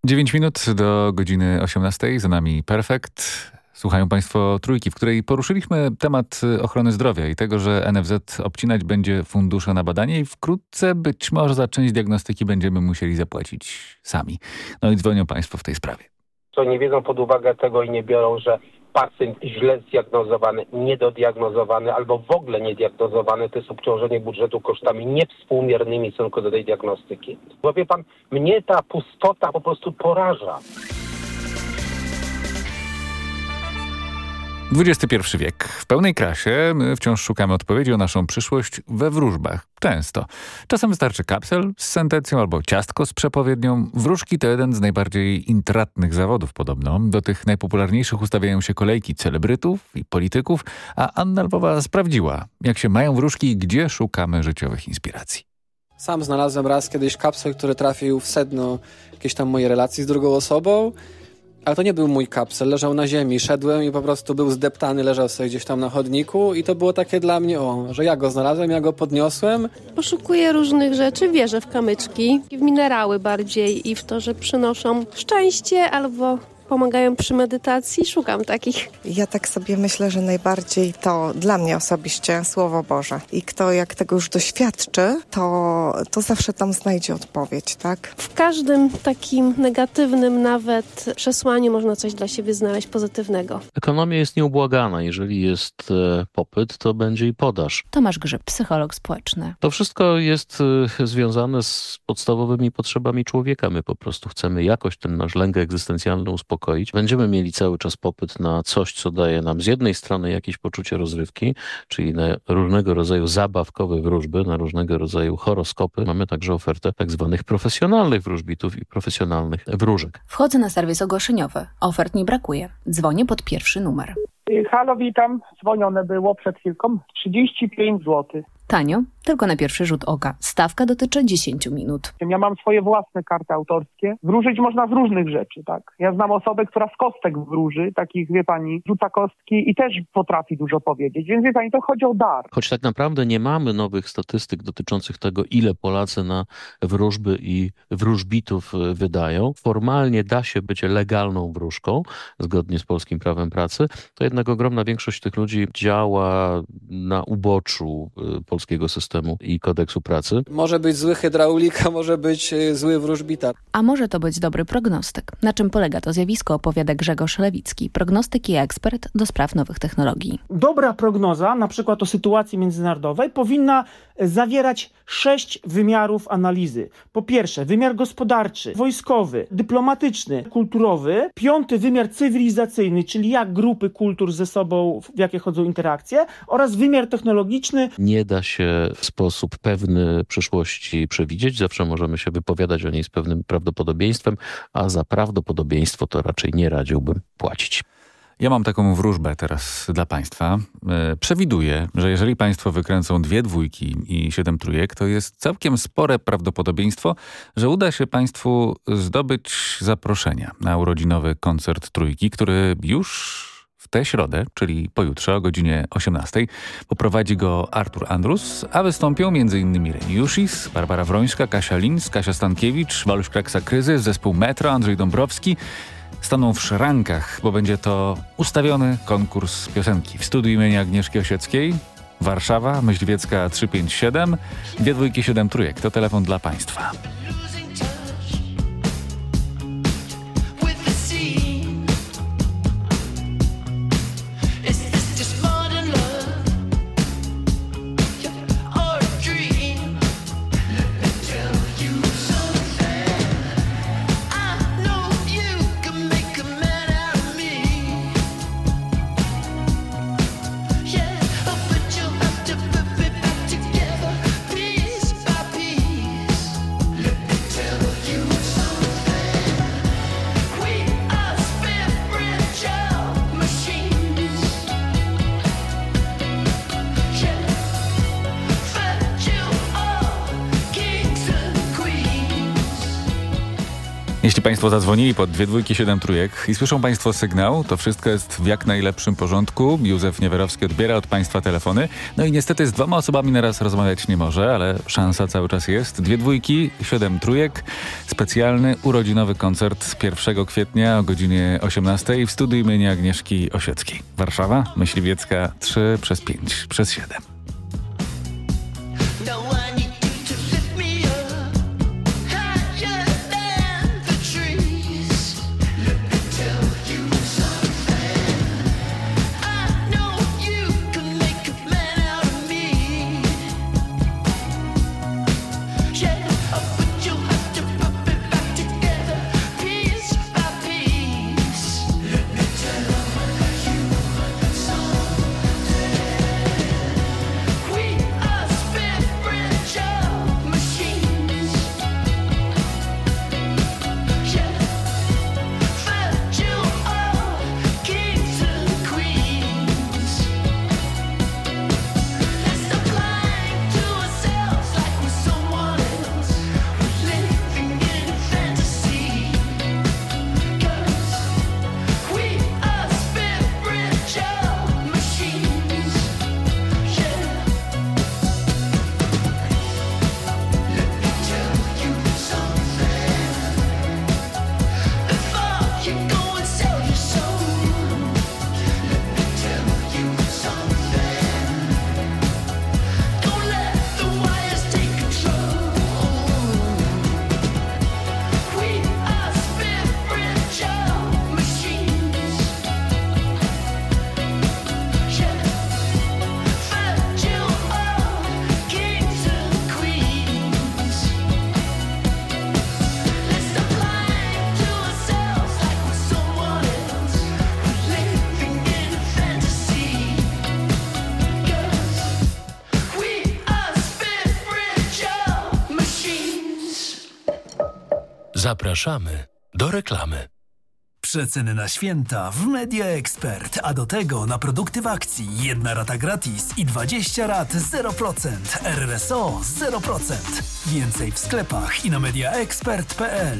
9 minut do godziny 18. Za nami Perfekt. Słuchają Państwo Trójki, w której poruszyliśmy temat y, ochrony zdrowia i tego, że NFZ obcinać będzie fundusze na badanie i wkrótce być może za część diagnostyki będziemy musieli zapłacić sami. No i dzwonią Państwo w tej sprawie. co nie wiedzą pod uwagę tego i nie biorą, że pacjent źle zdiagnozowany, niedodiagnozowany albo w ogóle niediagnozowany to jest obciążenie budżetu kosztami niewspółmiernymi w stosunku do tej diagnostyki. Bo wie pan, mnie ta pustota po prostu poraża. XXI wiek. W pełnej krasie wciąż szukamy odpowiedzi o naszą przyszłość we wróżbach. Często. Czasem wystarczy kapsel z sentencją albo ciastko z przepowiednią. Wróżki to jeden z najbardziej intratnych zawodów podobno. Do tych najpopularniejszych ustawiają się kolejki celebrytów i polityków, a Anna Lwowa sprawdziła, jak się mają wróżki i gdzie szukamy życiowych inspiracji. Sam znalazłem raz kiedyś kapsel, który trafił w sedno jakiejś tam mojej relacji z drugą osobą, ale to nie był mój kapsel, leżał na ziemi, szedłem i po prostu był zdeptany, leżał sobie gdzieś tam na chodniku i to było takie dla mnie, o, że ja go znalazłem, ja go podniosłem. Poszukuję różnych rzeczy, wierzę w kamyczki, w minerały bardziej i w to, że przynoszą szczęście albo pomagają przy medytacji. Szukam takich. Ja tak sobie myślę, że najbardziej to dla mnie osobiście Słowo Boże. I kto jak tego już doświadczy, to, to zawsze tam znajdzie odpowiedź, tak? W każdym takim negatywnym nawet przesłaniu można coś dla siebie znaleźć pozytywnego. Ekonomia jest nieubłagana. Jeżeli jest e, popyt, to będzie i podaż. Tomasz Grzyb, psycholog społeczny. To wszystko jest e, związane z podstawowymi potrzebami człowieka. My po prostu chcemy jakoś ten nasz lęk egzystencjalny uspokoić. Będziemy mieli cały czas popyt na coś, co daje nam z jednej strony jakieś poczucie rozrywki, czyli na różnego rodzaju zabawkowe wróżby, na różnego rodzaju horoskopy. Mamy także ofertę tak zwanych profesjonalnych wróżbitów i profesjonalnych wróżek. Wchodzę na serwis ogłoszeniowy. Ofert nie brakuje. Dzwonię pod pierwszy numer. Halo, witam. Dzwonione było przed chwilką. 35 zł. Tanio, tylko na pierwszy rzut oka. Stawka dotyczy 10 minut. Ja mam swoje własne karty autorskie. Wróżyć można z różnych rzeczy, tak. Ja znam osobę, która z kostek wróży, takich, wie pani, rzuca kostki i też potrafi dużo powiedzieć. Więc wie pani, to chodzi o dar. Choć tak naprawdę nie mamy nowych statystyk dotyczących tego, ile Polacy na wróżby i wróżbitów e, wydają, formalnie da się być legalną wróżką, zgodnie z polskim prawem pracy, to jednak ogromna większość tych ludzi działa na uboczu y, polskiego systemu i kodeksu pracy. Może być zły hydraulika, może być y, zły wróżbita. A może to być dobry prognostyk. Na czym polega to zjawisko opowiada Grzegorz Lewicki, prognostyk i ekspert do spraw nowych technologii. Dobra prognoza, na przykład o sytuacji międzynarodowej, powinna zawierać sześć wymiarów analizy. Po pierwsze, wymiar gospodarczy, wojskowy, dyplomatyczny, kulturowy. Piąty wymiar cywilizacyjny, czyli jak grupy kultur ze sobą, w jakie chodzą interakcje. Oraz wymiar technologiczny. Nie da się w sposób pewny przyszłości przewidzieć. Zawsze możemy się wypowiadać o niej z pewnym prawdopodobieństwem, a za prawdopodobieństwo to raczej nie radziłbym płacić. Ja mam taką wróżbę teraz dla Państwa. E, Przewiduję, że jeżeli Państwo wykręcą dwie dwójki i siedem trójek, to jest całkiem spore prawdopodobieństwo, że uda się Państwu zdobyć zaproszenia na urodzinowy koncert trójki, który już w tę środę, czyli pojutrze o godzinie 18, poprowadzi go Artur Andrus, a wystąpią m.in. Reni Juszis, Barbara Wrońska, Kasia Linz, Kasia Stankiewicz, Waluś Kraksa Kryzys, zespół Metro, Andrzej Dąbrowski, staną w szrankach, bo będzie to ustawiony konkurs piosenki. W studiu imienia Agnieszki Osieckiej, Warszawa, Myśliwiecka 357, dwie dwójki, siedem trójek. To telefon dla Państwa. Zadzwonili pod dwie dwójki, siedem trójek i słyszą Państwo sygnał, to wszystko jest w jak najlepszym porządku. Józef Niewerowski odbiera od Państwa telefony. No i niestety z dwoma osobami naraz rozmawiać nie może, ale szansa cały czas jest. Dwie dwójki, siedem trójek. Specjalny urodzinowy koncert 1 kwietnia o godzinie 18 w studiu imienia Agnieszki Osieckiej. Warszawa, Myśliwiecka 3 przez 5 przez 7. Zapraszamy do reklamy. Przeceny na święta w Media Expert, a do tego na produkty w akcji. Jedna rata gratis i 20 rat 0%. RSO 0%. Więcej w sklepach i na mediaexpert.pl.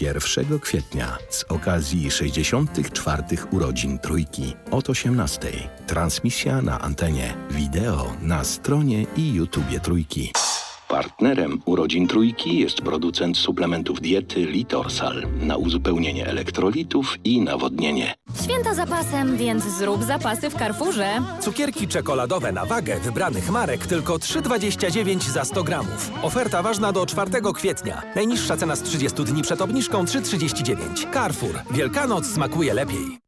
1 kwietnia z okazji 64. urodzin Trójki od 18. Transmisja na antenie, wideo na stronie i YouTubie Trójki. Partnerem urodzin Trójki jest producent suplementów diety Litorsal na uzupełnienie elektrolitów i nawodnienie. Święta zapasem, więc zrób zapasy w Carrefourze. Cukierki czekoladowe na wagę wybranych marek tylko 3,29 za 100 gramów. Oferta ważna do 4 kwietnia. Najniższa cena z 30 dni przed obniżką 3,39. Carrefour. Wielkanoc smakuje lepiej.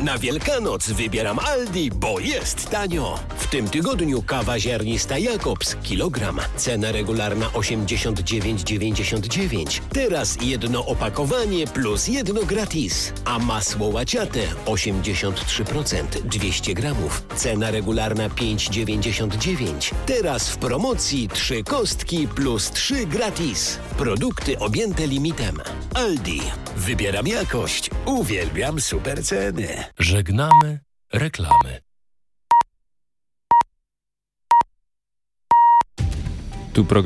Na Wielkanoc wybieram Aldi, bo jest tanio. W tym tygodniu kawa ziarnista Jakobs, kilogram. Cena regularna 89,99. Teraz jedno opakowanie plus jedno gratis. A masło łaciate 83%, 200 gramów. Cena regularna 5,99. Teraz w promocji trzy kostki plus trzy gratis. Produkty objęte limitem. Aldi. Wybieram jakość. Uwielbiam super ceny. Żegnamy reklamy. Tu program